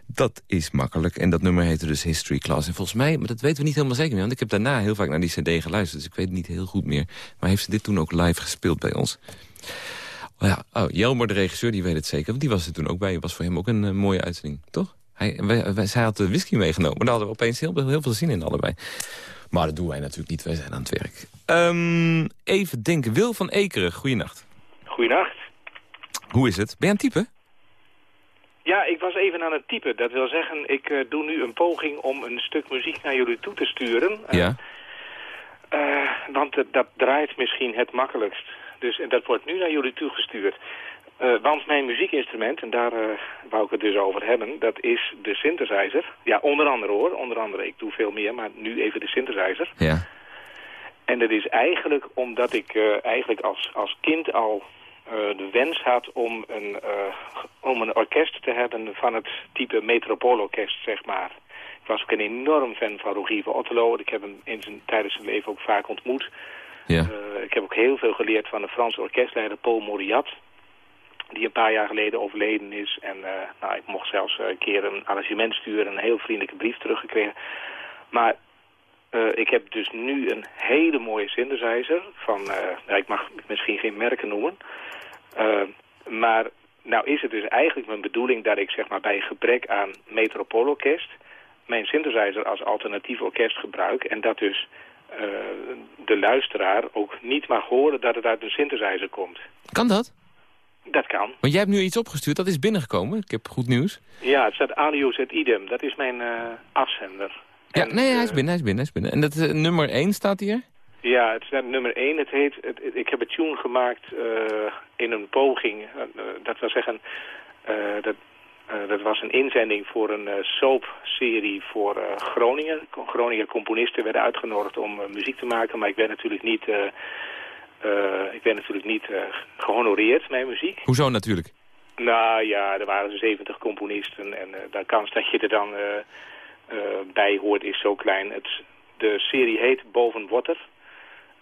Dat is makkelijk. En dat nummer heette dus History Class. En volgens mij, maar dat weten we niet helemaal zeker meer... want ik heb daarna heel vaak naar die cd geluisterd... dus ik weet het niet heel goed meer. Maar heeft ze dit toen ook live gespeeld bij ons? Oh ja, oh, Jelmer, de regisseur, die weet het zeker. Want die was er toen ook bij. was voor hem ook een mooie uitzending, toch? Hij, wij, wij, zij had de whisky meegenomen. Daar hadden we opeens heel, heel veel zin in allebei. Maar dat doen wij natuurlijk niet. Wij zijn aan het werk. Um, even denken. Wil van Ekeren, goeienacht. Goeienacht. Hoe is het? Ben je aan het typen? Ja, ik was even aan het typen. Dat wil zeggen, ik uh, doe nu een poging om een stuk muziek naar jullie toe te sturen. Ja. Uh, want dat draait misschien het makkelijkst. Dus en dat wordt nu naar jullie toegestuurd. Uh, want mijn muziekinstrument, en daar uh, wou ik het dus over hebben, dat is de synthesizer. Ja, onder andere hoor, onder andere. Ik doe veel meer, maar nu even de synthesizer. Ja. En dat is eigenlijk omdat ik uh, eigenlijk als, als kind al de wens had om een, om een orkest te hebben van het type metropoolorkest, zeg maar. Ik was ook een enorm fan van Rogier van Otterlo. Ik heb hem in zijn, tijdens zijn leven ook vaak ontmoet. Uh, ik heb ook heel veel geleerd van de Franse orkestleider Paul Moriat. Die een paar jaar geleden overleden is. En uh, nou, ik mocht zelfs een keer een arrangement sturen. Een heel vriendelijke brief teruggekregen. Maar uh, ik heb dus nu een hele mooie synthesizer. Van, ik mag misschien geen merken noemen. maar nou is het dus eigenlijk mijn bedoeling dat ik zeg maar bij gebrek aan metropoolorkest... mijn synthesizer als alternatief orkest gebruik. En dat dus uh, de luisteraar ook niet mag horen dat het uit een synthesizer komt. Kan dat? Dat kan. Want jij hebt nu iets opgestuurd, dat is binnengekomen. Ik heb goed nieuws. Ja, het staat alios et idem. Dat is mijn uh, afzender. Ja, en, nee, hij is binnen, hij is binnen, hij is binnen. En dat uh, nummer 1 staat hier? Ja, het staat nummer 1. Het heet, het, ik heb het tune gemaakt in een poging. dat wil zeggen, dat dat was een inzending voor een uh, soapserie voor uh, Groningen. Groninger componisten werden uitgenodigd om muziek te maken, maar ik werd natuurlijk niet, ik werd natuurlijk niet gehonoreerd, mijn muziek. Hoezo natuurlijk? Nou ja, er waren 70 componisten en de kans dat je er dan bij hoort is zo klein. Het, de serie heet Boven Water.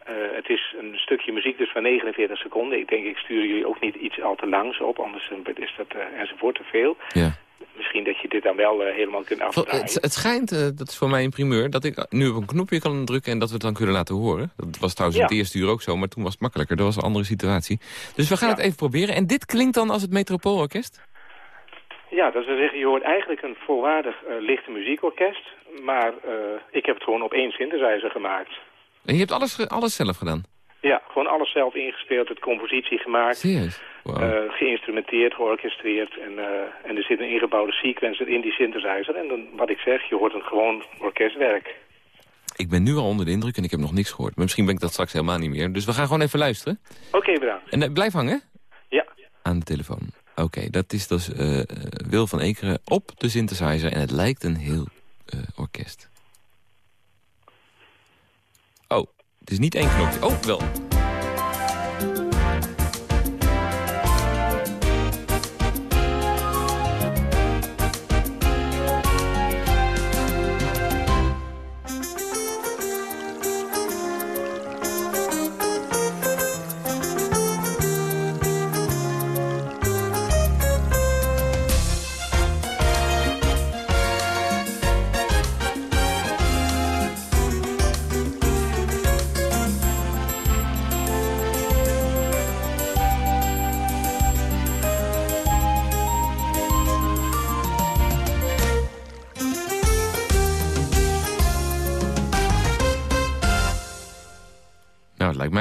Uh, het is een stukje muziek dus van 49 seconden. Ik denk, ik stuur jullie ook niet iets al te langs op, anders is dat uh, enzovoort te veel. Ja. Misschien dat je dit dan wel uh, helemaal kunt afdraaien. Het, het schijnt, dat is voor mij een primeur, dat ik nu op een knopje kan drukken en dat we het dan kunnen laten horen. Dat was trouwens ja. het eerste uur ook zo, maar toen was het makkelijker. Dat was een andere situatie. Dus we gaan Ja. het even proberen. En dit klinkt dan als het Metropoolorkest? Ja, dat wil zeggen, je hoort eigenlijk een volwaardig lichte muziekorkest. Maar ik heb het gewoon op één synthesizer gemaakt. En je hebt alles, alles zelf gedaan? Ja, gewoon alles zelf ingespeeld, het compositie gemaakt. Serieus? Wow. Uh, geïnstrumenteerd, georchestreerd en, uh, en er zit een ingebouwde sequencer in die synthesizer. En dan, wat ik zeg, je hoort een gewoon orkestwerk. Ik ben nu al onder de indruk en ik heb nog niks gehoord. Maar misschien ben ik dat straks helemaal niet meer. Dus we gaan gewoon even luisteren. Oké, okay, bedankt. En uh, blijf hangen. Ja. Aan de telefoon. Oké, okay, dat is dus Wil van Ekeren op de synthesizer. En het lijkt een heel orkest. Oh, het is niet één knopje. Oh, wel.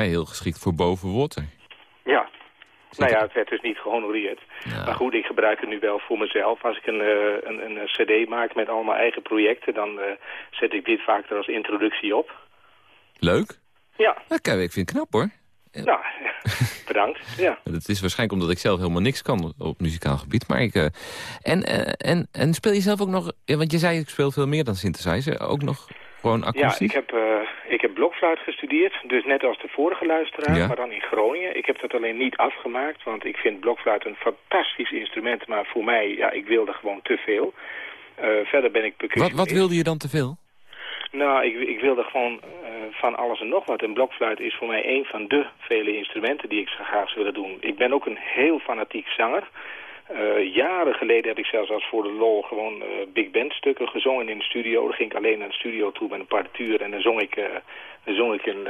Mij heel geschikt voor boven water. Ja. Nou ja, het werd dus niet gehonoreerd. Ja. Maar goed, ik gebruik het nu wel voor mezelf. Als ik een, uh, een, een cd maak met allemaal eigen projecten... dan uh, zet ik dit vaak er als introductie op. Leuk. Ja. Dat ik vind het knap, hoor. Nou, (laughs) bedankt. Ja. (laughs) Dat is waarschijnlijk omdat ik zelf helemaal niks kan op muzikaal gebied. Maar ik, uh, en, en, en speel je zelf ook nog... Want je zei, ik speel veel meer dan synthesizer. Ook nog gewoon akoestisch? Ja, ik heb, ik heb blokfluit gestudeerd, dus net als de vorige luisteraar, Ja. maar dan in Groningen. Ik heb dat alleen niet afgemaakt, want ik vind blokfluit een fantastisch instrument, maar voor mij, ja, ik wilde gewoon te veel. Eh, verder ben ik Wat, percussionist. wat wilde je dan te veel? Nou, ik, ik wilde gewoon eh, van alles en nog wat. En blokfluit is voor mij een van de vele instrumenten die ik zo graag zou willen doen. Ik ben ook een heel fanatiek zanger. Eh, jaren geleden heb ik zelfs als voor de lol gewoon eh, big band stukken gezongen in de studio. Dan ging ik alleen naar de studio toe met een partituur en dan zong ik, eh, dan zong ik een,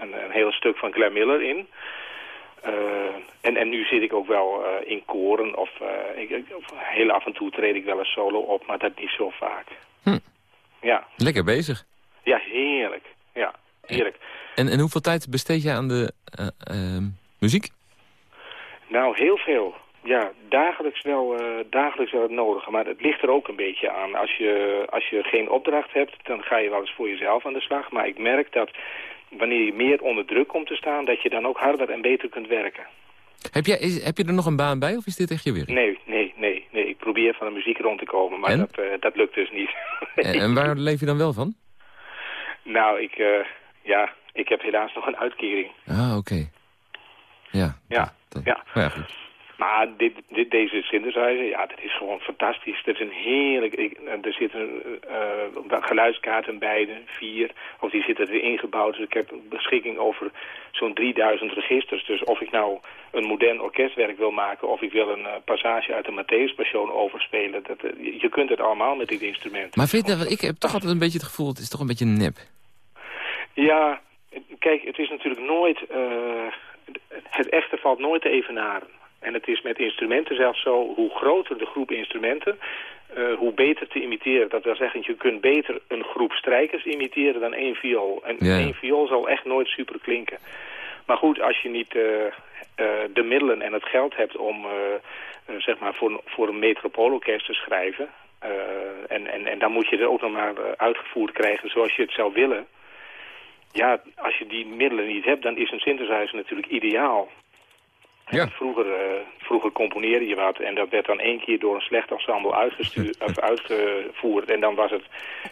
een, een heel stuk van Glenn Miller in. En, en nu zit ik ook wel in koren of, ik, of heel af en toe treed ik wel een solo op, maar dat niet zo vaak. Hm. Ja. Lekker bezig. Ja, heerlijk. Ja, heerlijk. En, en hoeveel tijd besteed je aan de muziek? Nou, heel veel. Ja, dagelijks wel, eh, dagelijks wel het nodige. Maar het ligt er ook een beetje aan. Als je, als je geen opdracht hebt, dan ga je wel eens voor jezelf aan de slag. Maar ik merk dat wanneer je meer onder druk komt te staan... dat je dan ook harder en beter kunt werken. Heb, jij, is, heb je er nog een baan bij of is dit echt je werk? Nee, nee, nee, nee. Ik probeer van de muziek rond te komen, maar En? dat, eh, dat lukt dus niet. (laughs) En, en waar leef je dan wel van? nou, ik, eh, ja, ik heb helaas nog een uitkering. Ah, oké. Ja. Ja, dat- ja. Maar ja, goed. Maar dit, dit, deze synthesizer, ja, dat is gewoon fantastisch. Dat is een heerlijk... Ik, er zitten eh, geluidskaarten bij, de vier. Of die zitten er ingebouwd. Dus ik heb beschikking over zo'n 3000 registers. Dus of ik nou een modern orkestwerk wil maken... of ik wil een eh, passage uit de Matthäus Passion overspelen... Dat, eh, je- kunt het allemaal met dit instrument. Maar vind je, dat- ik heb toch altijd een beetje het gevoel, het is toch een beetje nep. Ja, kijk, het is natuurlijk nooit... het echte valt nooit te evenaren. En het is met instrumenten zelfs zo, hoe groter de groep instrumenten, eh, hoe beter te imiteren. Dat wil zeggen, je kunt beter een groep strijkers imiteren dan één viool. En één viool zal echt nooit super klinken. Maar goed, als je niet eh, eh, de middelen en het geld hebt om zeg maar voor, een- voor een metropoolorkest te schrijven... en, en, en dan moet je het ook nog maar uitgevoerd krijgen zoals je het zou willen... Ja, als je die middelen niet hebt, dan is een synthesizer natuurlijk ideaal. Ja. Vroeger, eh, vroeger componeerde je wat en dat werd dan één keer door een slecht ensemble uitgestuurd, (laughs) of uitgevoerd. En dan was het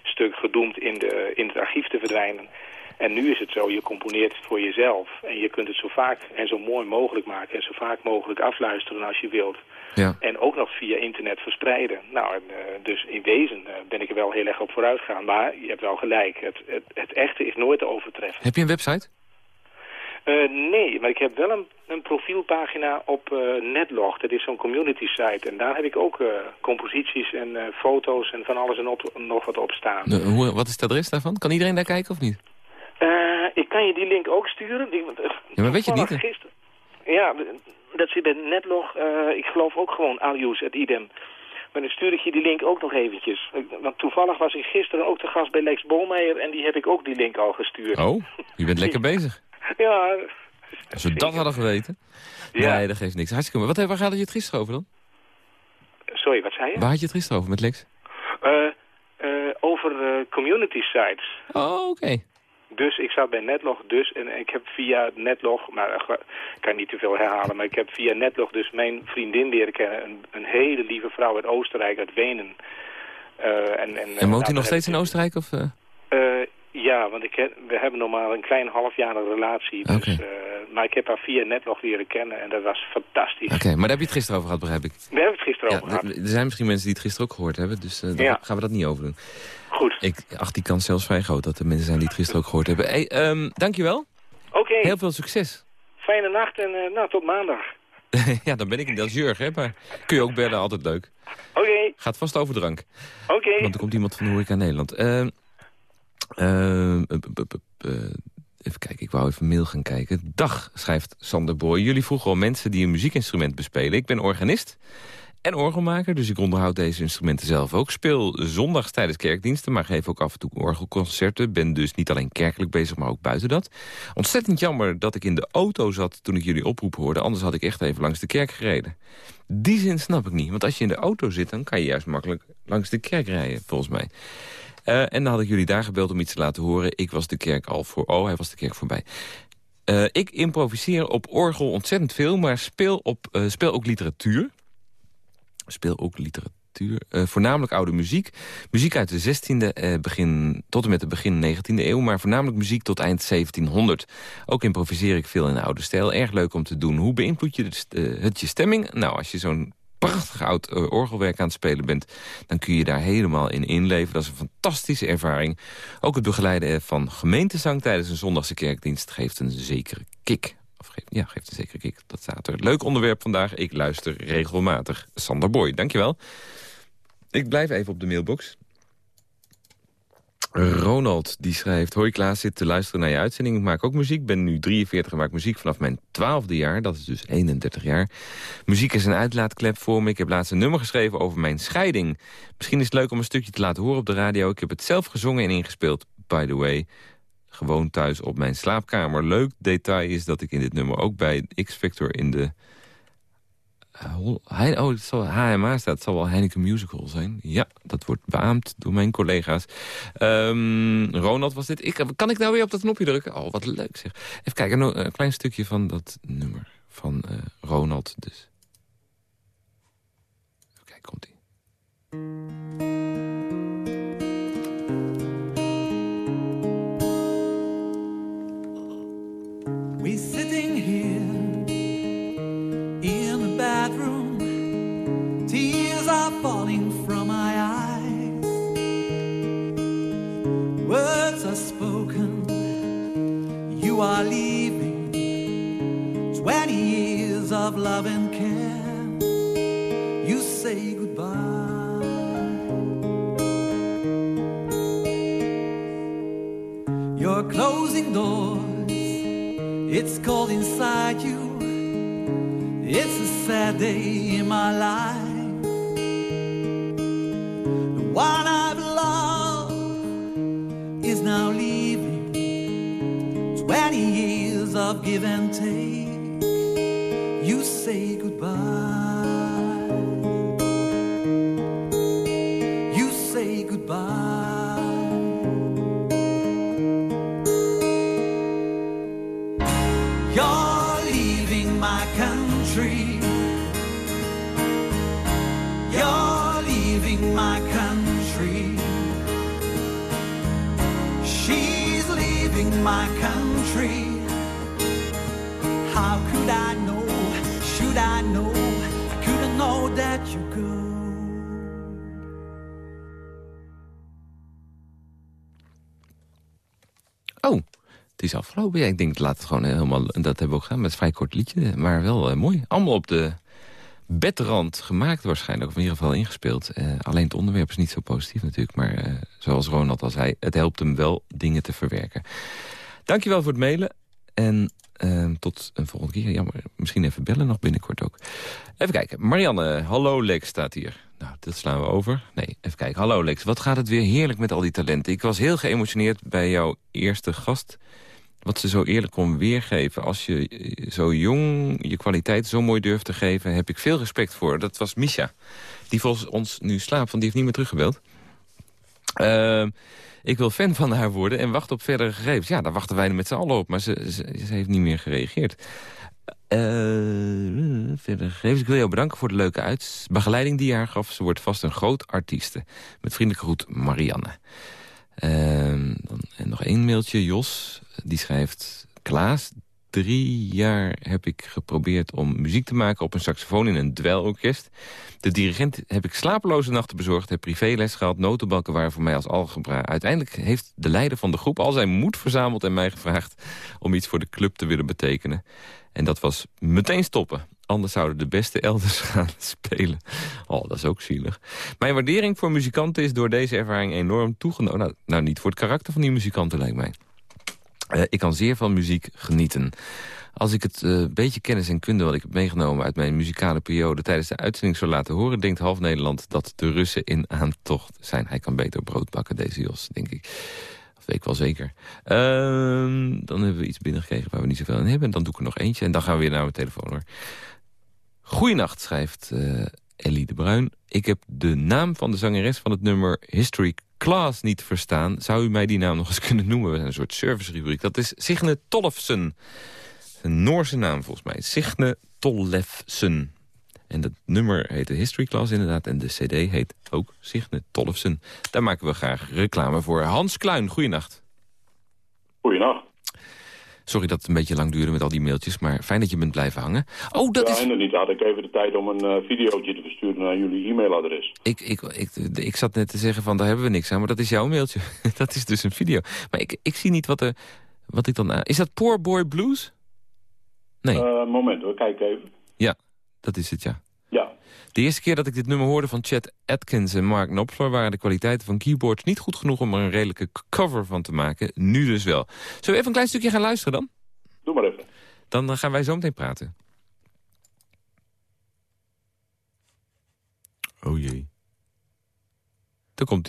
stuk gedoemd in, de, in het archief te verdwijnen. En nu is het zo, je componeert het voor jezelf. En je kunt het zo vaak en zo mooi mogelijk maken en zo vaak mogelijk afluisteren als je wilt. Ja. En ook nog via internet verspreiden. Nou, en, eh, dus in wezen eh, ben ik er wel heel erg op vooruit gegaan. Maar je hebt wel gelijk, het, het, het echte is nooit te overtreffen. Heb je een website? Eh, nee, maar ik heb wel een, een profielpagina op eh, Netlog. Dat is zo'n community site. En daar heb ik ook eh, composities en foto's en van alles en op, nog wat op staan. De- hoe, wat is het adres daarvan? Kan iedereen daar kijken of niet? Ik kan je die link ook sturen. Ja, maar weet je het niet, hè? toevallig Gisteren, ja, dat zit bij Netlog. ik geloof ook gewoon alius at idem. Maar dan stuur ik je die link ook nog eventjes. Want toevallig was ik gisteren ook te gast bij Lex Bolmeijer... en die heb ik ook die link al gestuurd. Oh, je bent lekker (laughs) bezig. Ja, Als we dat hadden geweten. Ja. Nee, dat geeft niks. Hartstikke mooi. Wat, waar had je het gisteren over dan? sorry, wat zei je? Waar had je het gisteren over met Lex? Eh, eh, over eh, community sites. Oh, oké. Dus ik zat bij Netlog dus en ik heb via Netlog, maar eh, ik kan niet te veel herhalen, maar ik heb via Netlog dus mijn vriendin leren kennen. Een, een hele lieve vrouw uit Oostenrijk, uit Wenen. En, en, En woont hij nou, nog steeds in Oostenrijk? Of? Ja, want ik we hebben nog maar een klein half jaar een relatie. Dus, eh, maar ik heb haar via Netlog leren kennen en dat was fantastisch. Oké, maar daar heb je het gisteren over gehad, begrijp ik. We hebben het gisteren Ja, over gehad. er zijn misschien mensen die het gisteren ook gehoord hebben, dus eh, Ja. gaan we dat niet over doen. Goed, Ik acht die kans zelfs vrij groot dat er mensen zijn die het gisteren ook gehoord hebben. Hey, ehm, dankjewel. oké. Heel veel succes. Fijne nacht en eh, nou, tot maandag. (laughs) ja, dan ben ik in dat Jurg, hè, maar kun je ook bellen, altijd leuk. Oké, Gaat vast over drank, oké. want er komt iemand van de horeca Nederland. Even kijken, ik wou even mail gaan kijken. Dag, schrijft Sander Boy. Jullie vroegen om mensen die een muziekinstrument bespelen. Ik ben organist en orgelmaker, dus ik onderhoud deze instrumenten zelf ook. Speel zondags tijdens kerkdiensten, maar geef ook af en toe orgelconcerten. Ben dus niet alleen kerkelijk bezig, maar ook buiten dat. Ontzettend jammer dat ik in de auto zat toen ik jullie oproep hoorde. Anders had ik echt even langs de kerk gereden. Die zin snap ik niet, want als je in de auto zit... dan kan je juist makkelijk langs de kerk rijden, volgens mij. Eh, en dan had ik jullie daar gebeld om iets te laten horen. Ik was de kerk al voor... Oh, hij was de kerk voorbij. Eh, ik improviseer op orgel ontzettend veel, maar speel, op, eh, speel ook literatuur. Speel ook literatuur. voornamelijk oude muziek. Muziek uit de 16e eh, begin, tot en met de begin 19e eeuw... maar voornamelijk muziek tot eind 1700. Ook improviseer ik veel in de oude stijl. Erg leuk om te doen. Hoe beïnvloed je het je stemming? Nou, als je zo'n prachtig oud uh, orgelwerk aan het spelen bent... dan kun je daar helemaal in inleven. Dat is een fantastische ervaring. Ook het begeleiden van gemeentezang tijdens een zondagse kerkdienst... geeft een zekere kick. Of ja, geeft een zekere kick. Dat staat er. Leuk onderwerp vandaag. Ik luister regelmatig. Sander Boy, dankjewel. Ik blijf even op de mailbox. Ronald die schrijft... Hoi Klaas, zit te luisteren naar je uitzending. Ik maak ook muziek, ben nu 43 en maak muziek vanaf mijn twaalfde jaar. Dat is dus 31 jaar. Muziek is een uitlaatklep voor me. Ik heb laatst een nummer geschreven over mijn scheiding. Misschien is het leuk om een stukje te laten horen op de radio. Ik heb het zelf gezongen en ingespeeld, by the way. Gewoon thuis op mijn slaapkamer. Leuk detail is dat ik in dit nummer ook bij X-Factor in de hij, oh, het zal HMA staat. Het zal wel Heineken Musical zijn. Ja, dat wordt beaamd door mijn collega's. Um, Ronald was dit. Ik, kan ik nou weer op dat knopje drukken? Oh, wat leuk zeg. Even kijken, een, klein stukje van dat nummer van uh, Ronald dus. Are leaving. Twenty years of love and care, you say goodbye. You're closing doors, it's cold inside you. It's a sad day in my life. Of give and take. You say goodbye. You say goodbye. You're leaving my country. You're leaving my country. She's leaving my country. Oh, het is afgelopen. Ik denk, laat het gewoon helemaal... Dat hebben we ook gedaan met een vrij kort liedje. Maar wel eh, mooi. Allemaal op de bedrand gemaakt waarschijnlijk. Of in ieder geval ingespeeld. Eh, alleen het onderwerp is niet zo positief natuurlijk. Maar eh, zoals Ronald al zei, het helpt hem wel dingen te verwerken. Dankjewel voor het mailen. En eh, tot een volgende keer. Jammer, misschien even bellen nog binnenkort ook. Even kijken. Marianne, hallo Lex staat hier. Nou, dat slaan we over. Nee, even kijken. Hallo Lex, wat gaat het weer heerlijk met al die talenten. Ik was heel geëmotioneerd bij jouw eerste gast wat ze zo eerlijk kon weergeven. Als je eh, zo jong je kwaliteit zo mooi durft te geven... heb ik veel respect voor. Dat was Misha. Die volgens ons nu slaapt, want die heeft niet meer teruggebeld. Uh, ik wil fan van haar worden en wacht op verdere gegevens. Ja, daar wachten wij met z'n allen op, maar ze, heeft niet meer gereageerd. Uh, verdere gegevens. Ik wil jou bedanken voor de leuke begeleiding die je haar gaf. Ze wordt vast een groot artieste. Met vriendelijke groet, Marianne. Uh, dan, en nog één mailtje, Jos. Die schrijft... Klaas, drie jaar heb ik geprobeerd om muziek te maken... op een saxofoon in een dwelorkest. De dirigent heb ik slapeloze nachten bezorgd... heb privéles gehad, notenbalken waren voor mij als algebra. Uiteindelijk heeft de leider van de groep al zijn moed verzameld... en mij gevraagd om iets voor de club te willen betekenen. En dat was meteen stoppen. Anders zouden de beste elders (laughs) gaan spelen. Oh, dat is ook zielig. Mijn waardering voor muzikanten is door deze ervaring enorm toegenomen. Nou, nou niet voor het karakter van die muzikanten, lijkt mij. Uh, ik kan zeer van muziek genieten. Als ik het uh, beetje kennis en kunde wat ik heb meegenomen... uit mijn muzikale periode tijdens de uitzending zou laten horen... denkt half Nederland dat de Russen in aantocht zijn. Hij kan beter brood bakken, deze Jos, denk ik. Dat weet ik wel zeker. Uh, dan hebben we iets binnengekregen waar we niet zoveel in hebben. Dan doe ik er nog eentje en dan gaan we weer naar mijn telefoon. hoor. Goeienacht, schrijft uh, Ellie de Bruin. Ik heb de naam van de zangeres van het nummer History Class niet verstaan. Zou u mij die naam nog eens (laughs) kunnen noemen? Een soort servicerubriek. Dat is Signe Tollefsen. Een Noorse naam volgens mij. Signe Tollefsen. En dat nummer heet de History Class inderdaad. En de cd heet ook Signe Tollefsen. Daar maken we graag reclame voor. Hans Kluin, goeienacht. Goeienacht. Sorry dat het een beetje lang duurde met al die mailtjes, maar fijn dat je bent blijven hangen. Oh, dat ja, is... inderdaad. Had ik even de tijd om een uh, videootje te versturen naar jullie e-mailadres. Ik, ik, ik, ik zat net te zeggen van, daar hebben we niks aan, maar dat is jouw mailtje. (laughs) dat is dus een video. Maar ik, ik zie niet wat, er, wat ik dan... Is dat Poor Boy Blues? Nee. Uh, moment, we kijken even. Ja, dat is het, ja. De eerste keer dat ik dit nummer hoorde van Chet Atkins en Mark Knopfler... waren de kwaliteiten van keyboards niet goed genoeg om er een redelijke cover van te maken. Nu dus wel. Zullen we even een klein stukje gaan luisteren dan? Doe maar even. Dan uh, gaan wij zo meteen praten. Oh jee. Daar komt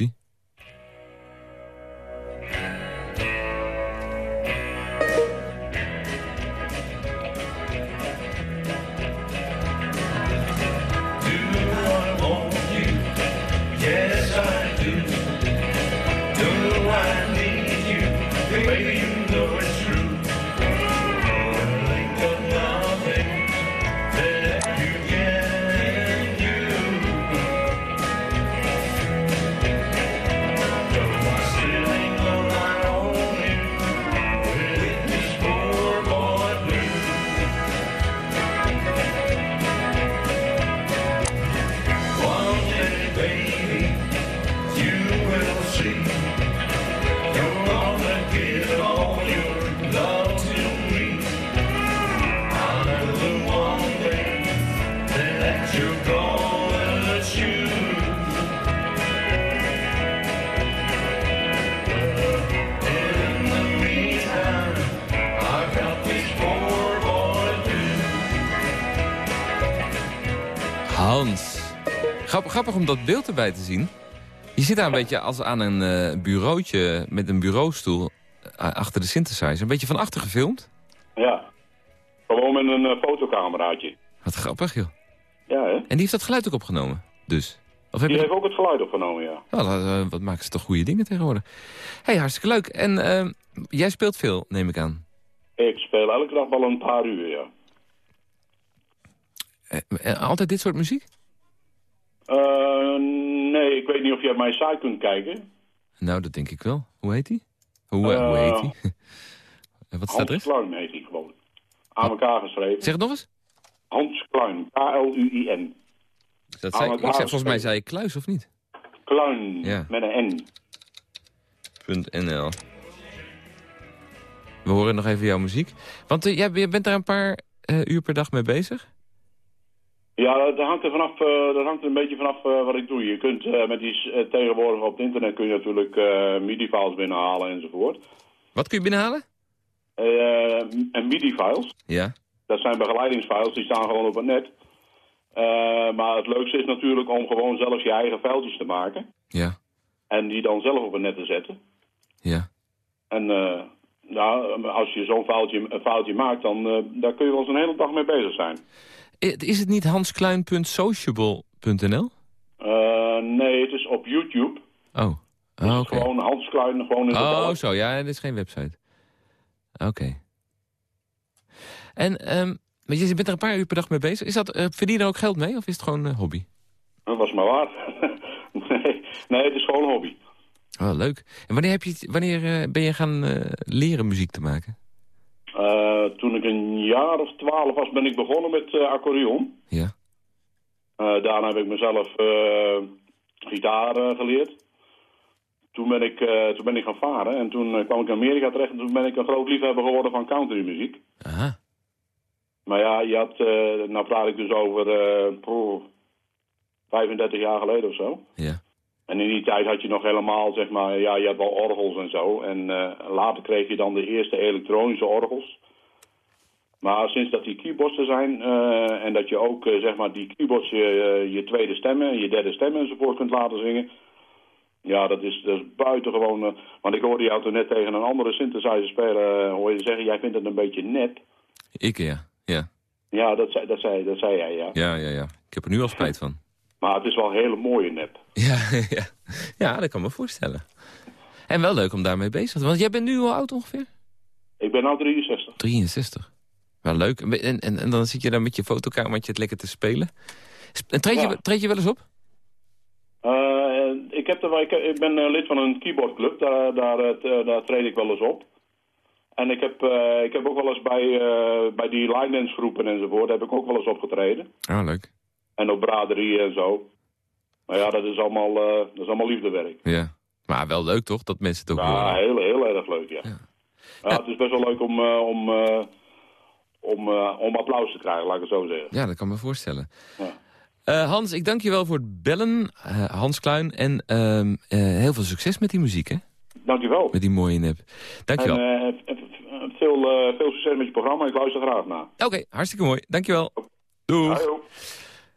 Grappig, om dat beeld erbij te zien. Je zit daar een beetje als aan een uh, bureautje met een bureaustoel uh, achter de synthesizer. Een beetje van achter gefilmd. Ja. Gewoon met een uh, fotocameraatje. Wat grappig, joh. Ja, hè? En die heeft dat geluid ook opgenomen, dus? Of heb die je... heeft ook het geluid opgenomen, ja. Nou, wat maken ze toch goede dingen tegenwoordig. hey, hartstikke leuk. En ehm, jij speelt veel, neem ik aan. Ik speel elke dag wel een paar uur, ja. altijd dit soort muziek? Uh, nee, ik weet niet of je op mijn site kunt kijken. Nou, dat denk ik wel. Hoe heet die? Hoe, uh, hoe heet die? (laughs) Wat staat er? Hans Kluin heet die gewoon. Aan elkaar geschreven. Zeg het nog eens? Hans Kluin. K-L-U-I-N. Dat zei, ik zeg, volgens mij zei ik Kluis, of niet? Kluin, ja. met een N. .nl. We horen nog even jouw muziek. Want uh, jij bent daar een paar uh, uur per dag mee bezig? Ja, dat hangt er, vanaf, uh, dat hangt er een beetje vanaf uh, wat ik doe. Je kunt uh, met die tegenwoordig op het internet kun je natuurlijk MIDI-files binnenhalen enzovoort. Wat kun je binnenhalen? en MIDI-files. Ja. Dat zijn begeleidingsfiles, die staan gewoon op het net. maar het leukste is natuurlijk om gewoon zelf je eigen vuiltjes te maken. Ja. En die dan zelf op het net te zetten. Ja. En nou, als je zo'n foutje, een foutje maakt, dan daar kun je wel eens een hele dag mee bezig zijn. Is het niet hanskluin.sociable.nl? Uh, nee, het is op YouTube. Oh, oh dus oké. Gewoon Hans Kluin, gewoon in de Oh, balk. zo, ja, dit is geen website. Oké. Okay. En um, je bent er een paar uur per dag mee bezig. Is dat, uh, verdien je er ook geld mee of is het gewoon uh, hobby? Dat was maar waar. (laughs) nee, nee, het is gewoon hobby. Oh, leuk. En wanneer, heb je, wanneer ben je gaan leren muziek te maken? Uh, toen ik een jaar of twaalf was, ben ik begonnen met uh, accordeon. Ja. Uh, daarna heb ik mezelf gitaar geleerd. Toen ben, ik, toen ben ik gaan varen en toen kwam ik in Amerika terecht... en toen ben ik een groot liefhebber geworden van countrymuziek. Aha. Maar ja, je had, nou praat ik dus over oh, 35 jaar geleden of zo. Ja. En in die tijd had je nog helemaal, zeg maar, ja, je had wel orgels en zo. En uh, later kreeg je dan de eerste elektronische orgels. Maar sinds dat die keyboards er zijn uh, en dat je ook, uh, zeg maar, die keyboards je, je tweede stemmen en je derde stem enzovoort kunt laten zingen. Ja, dat is, dat is buitengewoon... want ik hoorde jou toen net tegen een andere synthesizer spelen, hoor je zeggen, jij vindt het een beetje net. Ik, ja. Ja, ja dat, zei, dat, zei, dat zei jij, ja. Ja, ja, ja. Ik heb er nu al spijt van. Maar het is wel een hele mooie nep. (laughs) Ja, ja. ja, dat kan me voorstellen. En wel leuk om daarmee bezig te zijn. Want jij bent nu hoe oud ongeveer? Ik ben nu 63. 63. Wel leuk. En, en, en dan zit je daar met je fotokamertje het lekker te spelen. Sp- En treed, Ja. je, treed je wel eens op? Eh, ik, heb er, ik, ik ben eh, lid van een keyboardclub, daar, daar, eh, daar treed ik wel eens op. En ik heb, ik heb ook wel eens bij, bij die line dance groepen enzovoort, heb ik ook wel eens opgetreden. Oh, leuk. En op braderie en zo. Maar ja, dat is allemaal, dat is allemaal liefdewerk. Ja. Maar wel leuk toch, dat mensen het ook Ja, horen. heel, heel erg leuk, ja. ja. het is best wel leuk om, om, om, eh, om applaus te krijgen, laat ik het zo zeggen. Ja, dat kan me voorstellen. Ja. Eh, Hans, ik dank je wel voor het bellen, eh, Hans Kluin. En ehm, eh, heel veel succes met die muziek, hè? Dankjewel. Met die mooie nep. Dank je En wel. veel, veel succes met je programma, ik luister graag naar. Oké, hartstikke mooi. Dank je wel. Doeg. Hallo.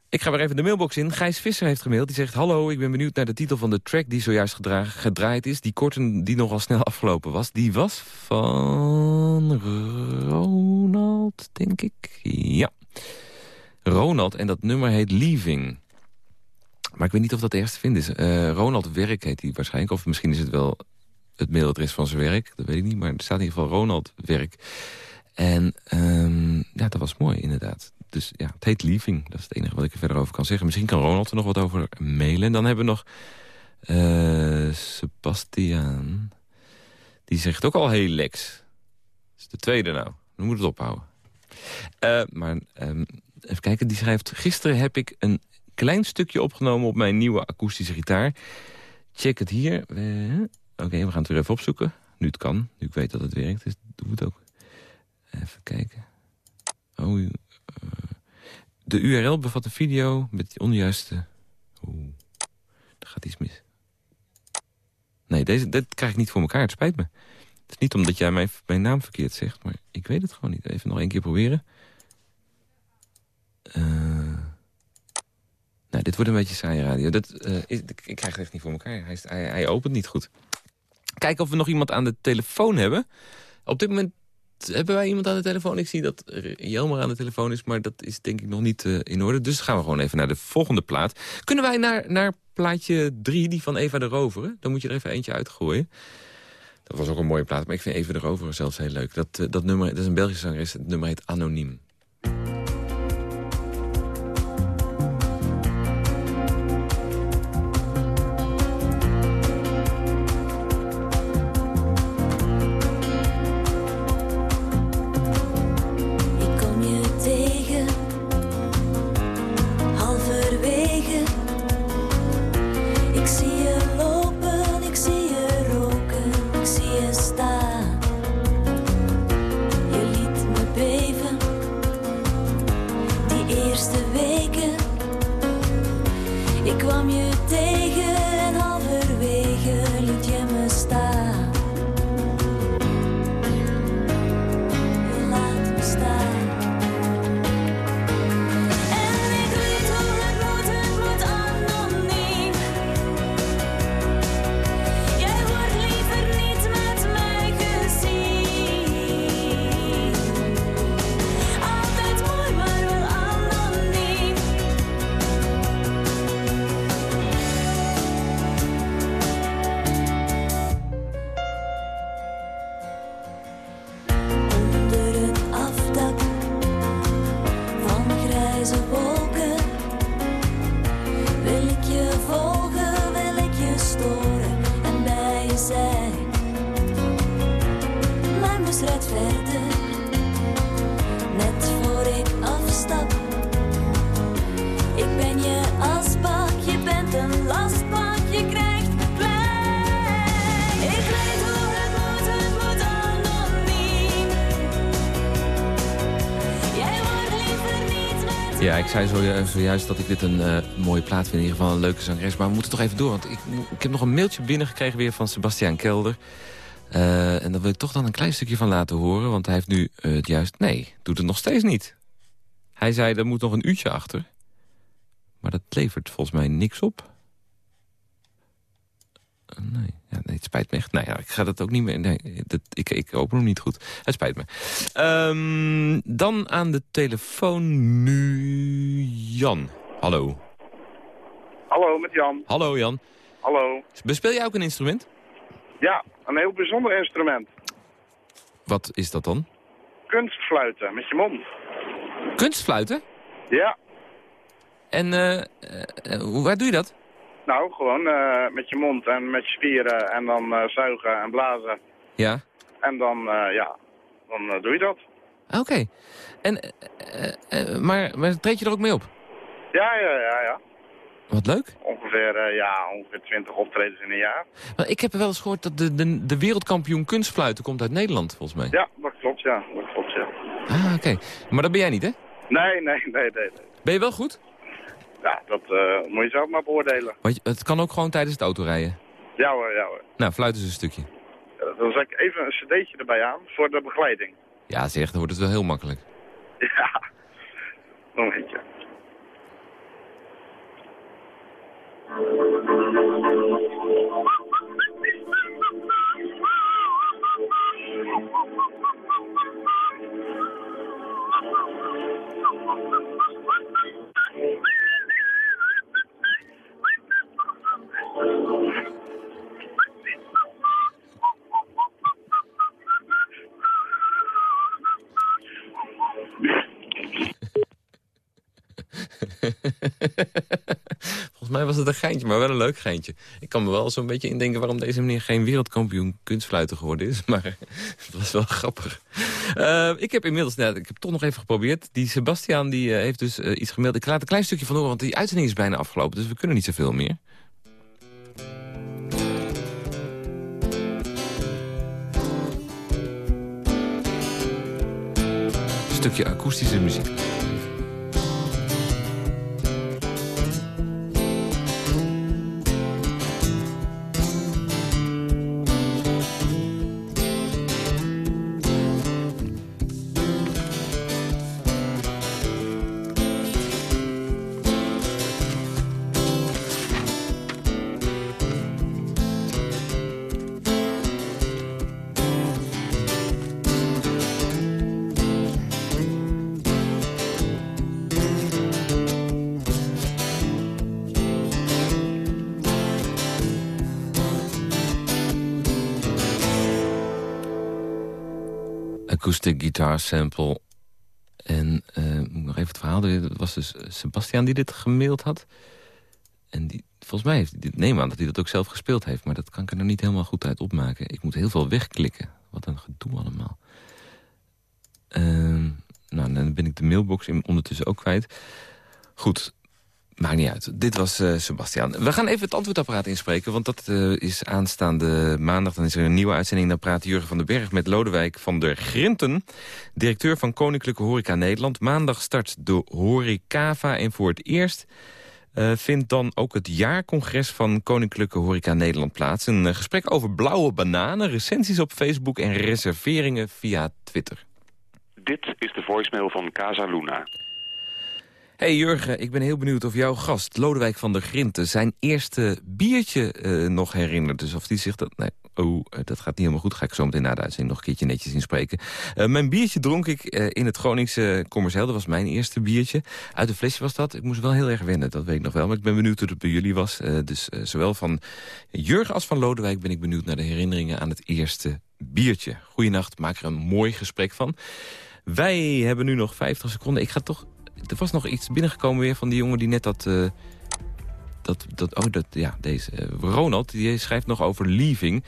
Ik ga weer even de mailbox in. Gijs Visser heeft gemaild. Die zegt... Hallo, ik ben benieuwd naar de titel van de track die zojuist gedra- gedraaid is. Die kort en die nogal snel afgelopen was. Die was van Ronald, denk ik. Ja. Ronald en dat nummer heet Leaving. Maar ik weet niet of dat ergens te vinden is. Eh, Ronald Werk heet hij waarschijnlijk. Of misschien is het wel het mailadres van zijn werk. Dat weet ik niet. Maar er staat in ieder geval Ronald Werk. En ehm, ja, dat was mooi inderdaad. Dus ja, het heet Leaving. Dat is het enige wat ik er verder over kan zeggen. Misschien kan Ronald er nog wat over mailen. En dan hebben we nog eh Sebastiaan. Die zegt ook al heel lex. Dat is de tweede nou. Dan moet het ophouden. Eh, maar ehm, even kijken, die schrijft... Gisteren heb ik een klein stukje opgenomen op mijn nieuwe akoestische gitaar. Check het hier. Eh, Oké, we gaan het weer even opzoeken. Nu het kan, nu ik weet dat het werkt. Dus doe het ook. Even kijken. Oh, de URL bevat een video met onjuiste... Oeh, er gaat iets mis. Nee, deze, dit krijg ik niet voor elkaar. Het spijt me. Het is niet omdat jij mijn, mijn naam verkeerd zegt, maar ik weet het gewoon niet. Even nog één keer proberen. Eh, nou, dit wordt een beetje saaie radio. Dat, eh, ik, krijg het echt niet voor elkaar. Hij, hij, hij opent niet goed. Kijken of we nog iemand aan de telefoon hebben. Op dit moment hebben wij iemand aan de telefoon. Ik zie dat er Jelmer aan de telefoon is, maar dat is denk ik nog niet eh, in orde. Dus gaan we gewoon even naar de volgende plaat. Kunnen wij naar, naar plaatje 3, die van Eva de Roveren? Dan moet je er even eentje uitgooien. Dat was ook een mooie plaat, maar ik vind Eva de Roveren zelfs heel leuk. Dat, eh, dat nummer, dat is een Belgische zangeres, het nummer heet Anoniem. Ja, ik zei zo, zojuist dat ik dit een eh, mooie plaat vind. In ieder geval een leuke zangeres. Maar we moeten toch even door. Want ik, ik heb nog een mailtje binnengekregen weer van Sebastiaan Kelder. Eh, en daar wil ik toch dan een klein stukje van laten horen. Want hij heeft nu eh, het juist... Nee, doet het nog steeds niet. Hij zei, er moet nog een uurtje achter. Maar dat levert volgens mij niks op. Nee, ja, nee, het spijt me echt. Nou ja, ik ga dat ook niet meer... Nee, dat, ik, ik open hem niet goed. Het spijt me. Ehm, dan aan de telefoon nu Jan. Hallo. Hallo, met Jan. Hallo Jan. Hallo. Bespeel jij ook een instrument? Ja, een heel bijzonder instrument. Wat is dat dan? Kunstfluiten met je mond. Kunstfluiten? Ja, En hoe- waar doe je dat? Nou, gewoon eh, met je mond en met je spieren en dan eh, zuigen en blazen. Ja. En dan, eh, ja, dan doe je dat. Oké. En, maar, maar treed je er ook mee op? Ja, ja, ja, ja. Wat leuk. Ongeveer, ja, ongeveer 20 optredens in een jaar. Maar ik heb wel eens gehoord dat de, de, de wereldkampioen kunstfluiten komt uit Nederland, volgens mij. Ja, dat klopt, ja. Dat klopt, ja. Ah, oké. Maar dat ben jij niet, hè? Nee, nee, nee, nee. nee. Ben je wel goed? Ja, dat eh, moet je zelf maar beoordelen. Want het kan ook gewoon tijdens het autorijden. Ja hoor, ja hoor. Nou, fluiten is een stukje. Dan zet ik even een cd'tje erbij aan voor de begeleiding. Ja, zeg, dan wordt het wel heel makkelijk. Ja, (laughs) momentje. Mij (laughs) was het een geintje, maar wel een leuk geintje. Ik kan me wel zo'n beetje indenken waarom deze meneer geen wereldkampioen kunstfluiten geworden is. (laughs) Maar het was wel grappig. Eh, ik heb inmiddels, nou, ik heb toch nog even geprobeerd. Die Sebastian die, eh, heeft dus eh, iets gemaild. Ik laat een klein stukje van horen, want die uitzending is bijna afgelopen. Dus we kunnen niet zoveel meer. Een stukje akoestische muziek. Sample. En eh, moet nog even het verhaal doen. Het was dus eh, Sebastian die dit gemaild had. En die, volgens mij heeft dit neem aan dat hij dat ook zelf gespeeld heeft. Maar dat kan ik er nog niet helemaal goed uit opmaken. Ik moet heel veel wegklikken. Wat een gedoe allemaal. Ehm, nou, dan ben ik de mailbox in, ondertussen ook kwijt. Goed, Maakt niet uit. Dit was eh, Sebastian. We gaan even het antwoordapparaat inspreken, want dat eh, is aanstaande maandag. Dan is er een nieuwe uitzending. Dan praat Jurgen van den Berg met Lodewijk van der Grinten, directeur van Koninklijke Horeca Nederland. Maandag start de Horecava en voor het eerst eh, vindt dan ook het jaarcongres van Koninklijke Horeca Nederland plaats. Een gesprek over blauwe bananen, recensies op Facebook en reserveringen via Twitter. Dit is de voicemail van Casa Luna. Hey Jurgen, ik ben heel benieuwd of jouw gast, Lodewijk van der Grinten... zijn eerste biertje eh, nog herinnert. Dus of die zich dat... Nee, oh, eh, dat gaat niet helemaal goed. Ga ik zo meteen na de uitzending nog een keertje netjes inspreken. Eh, mijn biertje dronk ik in het Groningse Commercieel. Dat was mijn eerste biertje. Uit een flesje was dat. Ik moest wel heel erg wennen, dat weet ik nog wel. Maar ik ben benieuwd hoe het bij jullie was. Dus zowel van Jurgen als van Lodewijk ben ik benieuwd... naar de herinneringen aan het eerste biertje. Goeienacht, maak er een mooi gesprek van. Wij hebben nu nog 50 seconden. Ik ga toch er was nog iets binnengekomen weer van die jongen die net dat... eh, dat, dat oh, dat, ja, deze. eh, Ronald, die schrijft nog over Leaving.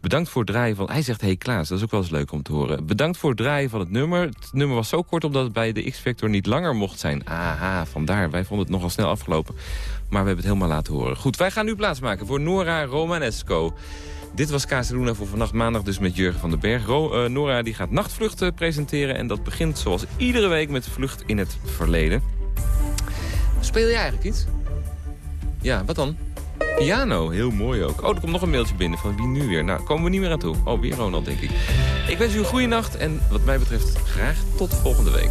Bedankt voor het draaien van... Hij zegt, hey Klaas, dat is ook wel eens leuk om te horen. Bedankt voor het draaien van het nummer. Het nummer was zo kort omdat het bij de X-Factor niet langer mocht zijn. Aha, vandaar. Wij vonden het nogal snel afgelopen. Maar we hebben het helemaal laten horen. Goed, wij gaan nu plaatsmaken voor Nora Romanesco. Dit was Casaluna voor vannacht maandag dus met Jurgen van den Berg. Eh, Nora die gaat nachtvluchten presenteren. En dat begint zoals iedere week met Vlucht in het Verleden. Speel jij eigenlijk iets? Ja, wat dan? Piano, heel mooi ook. Oh, er komt nog een mailtje binnen van wie nu weer. Nou, komen we niet meer aan toe. Oh, weer Ronald, denk ik. Ik wens u een goede nacht en wat mij betreft graag tot volgende week.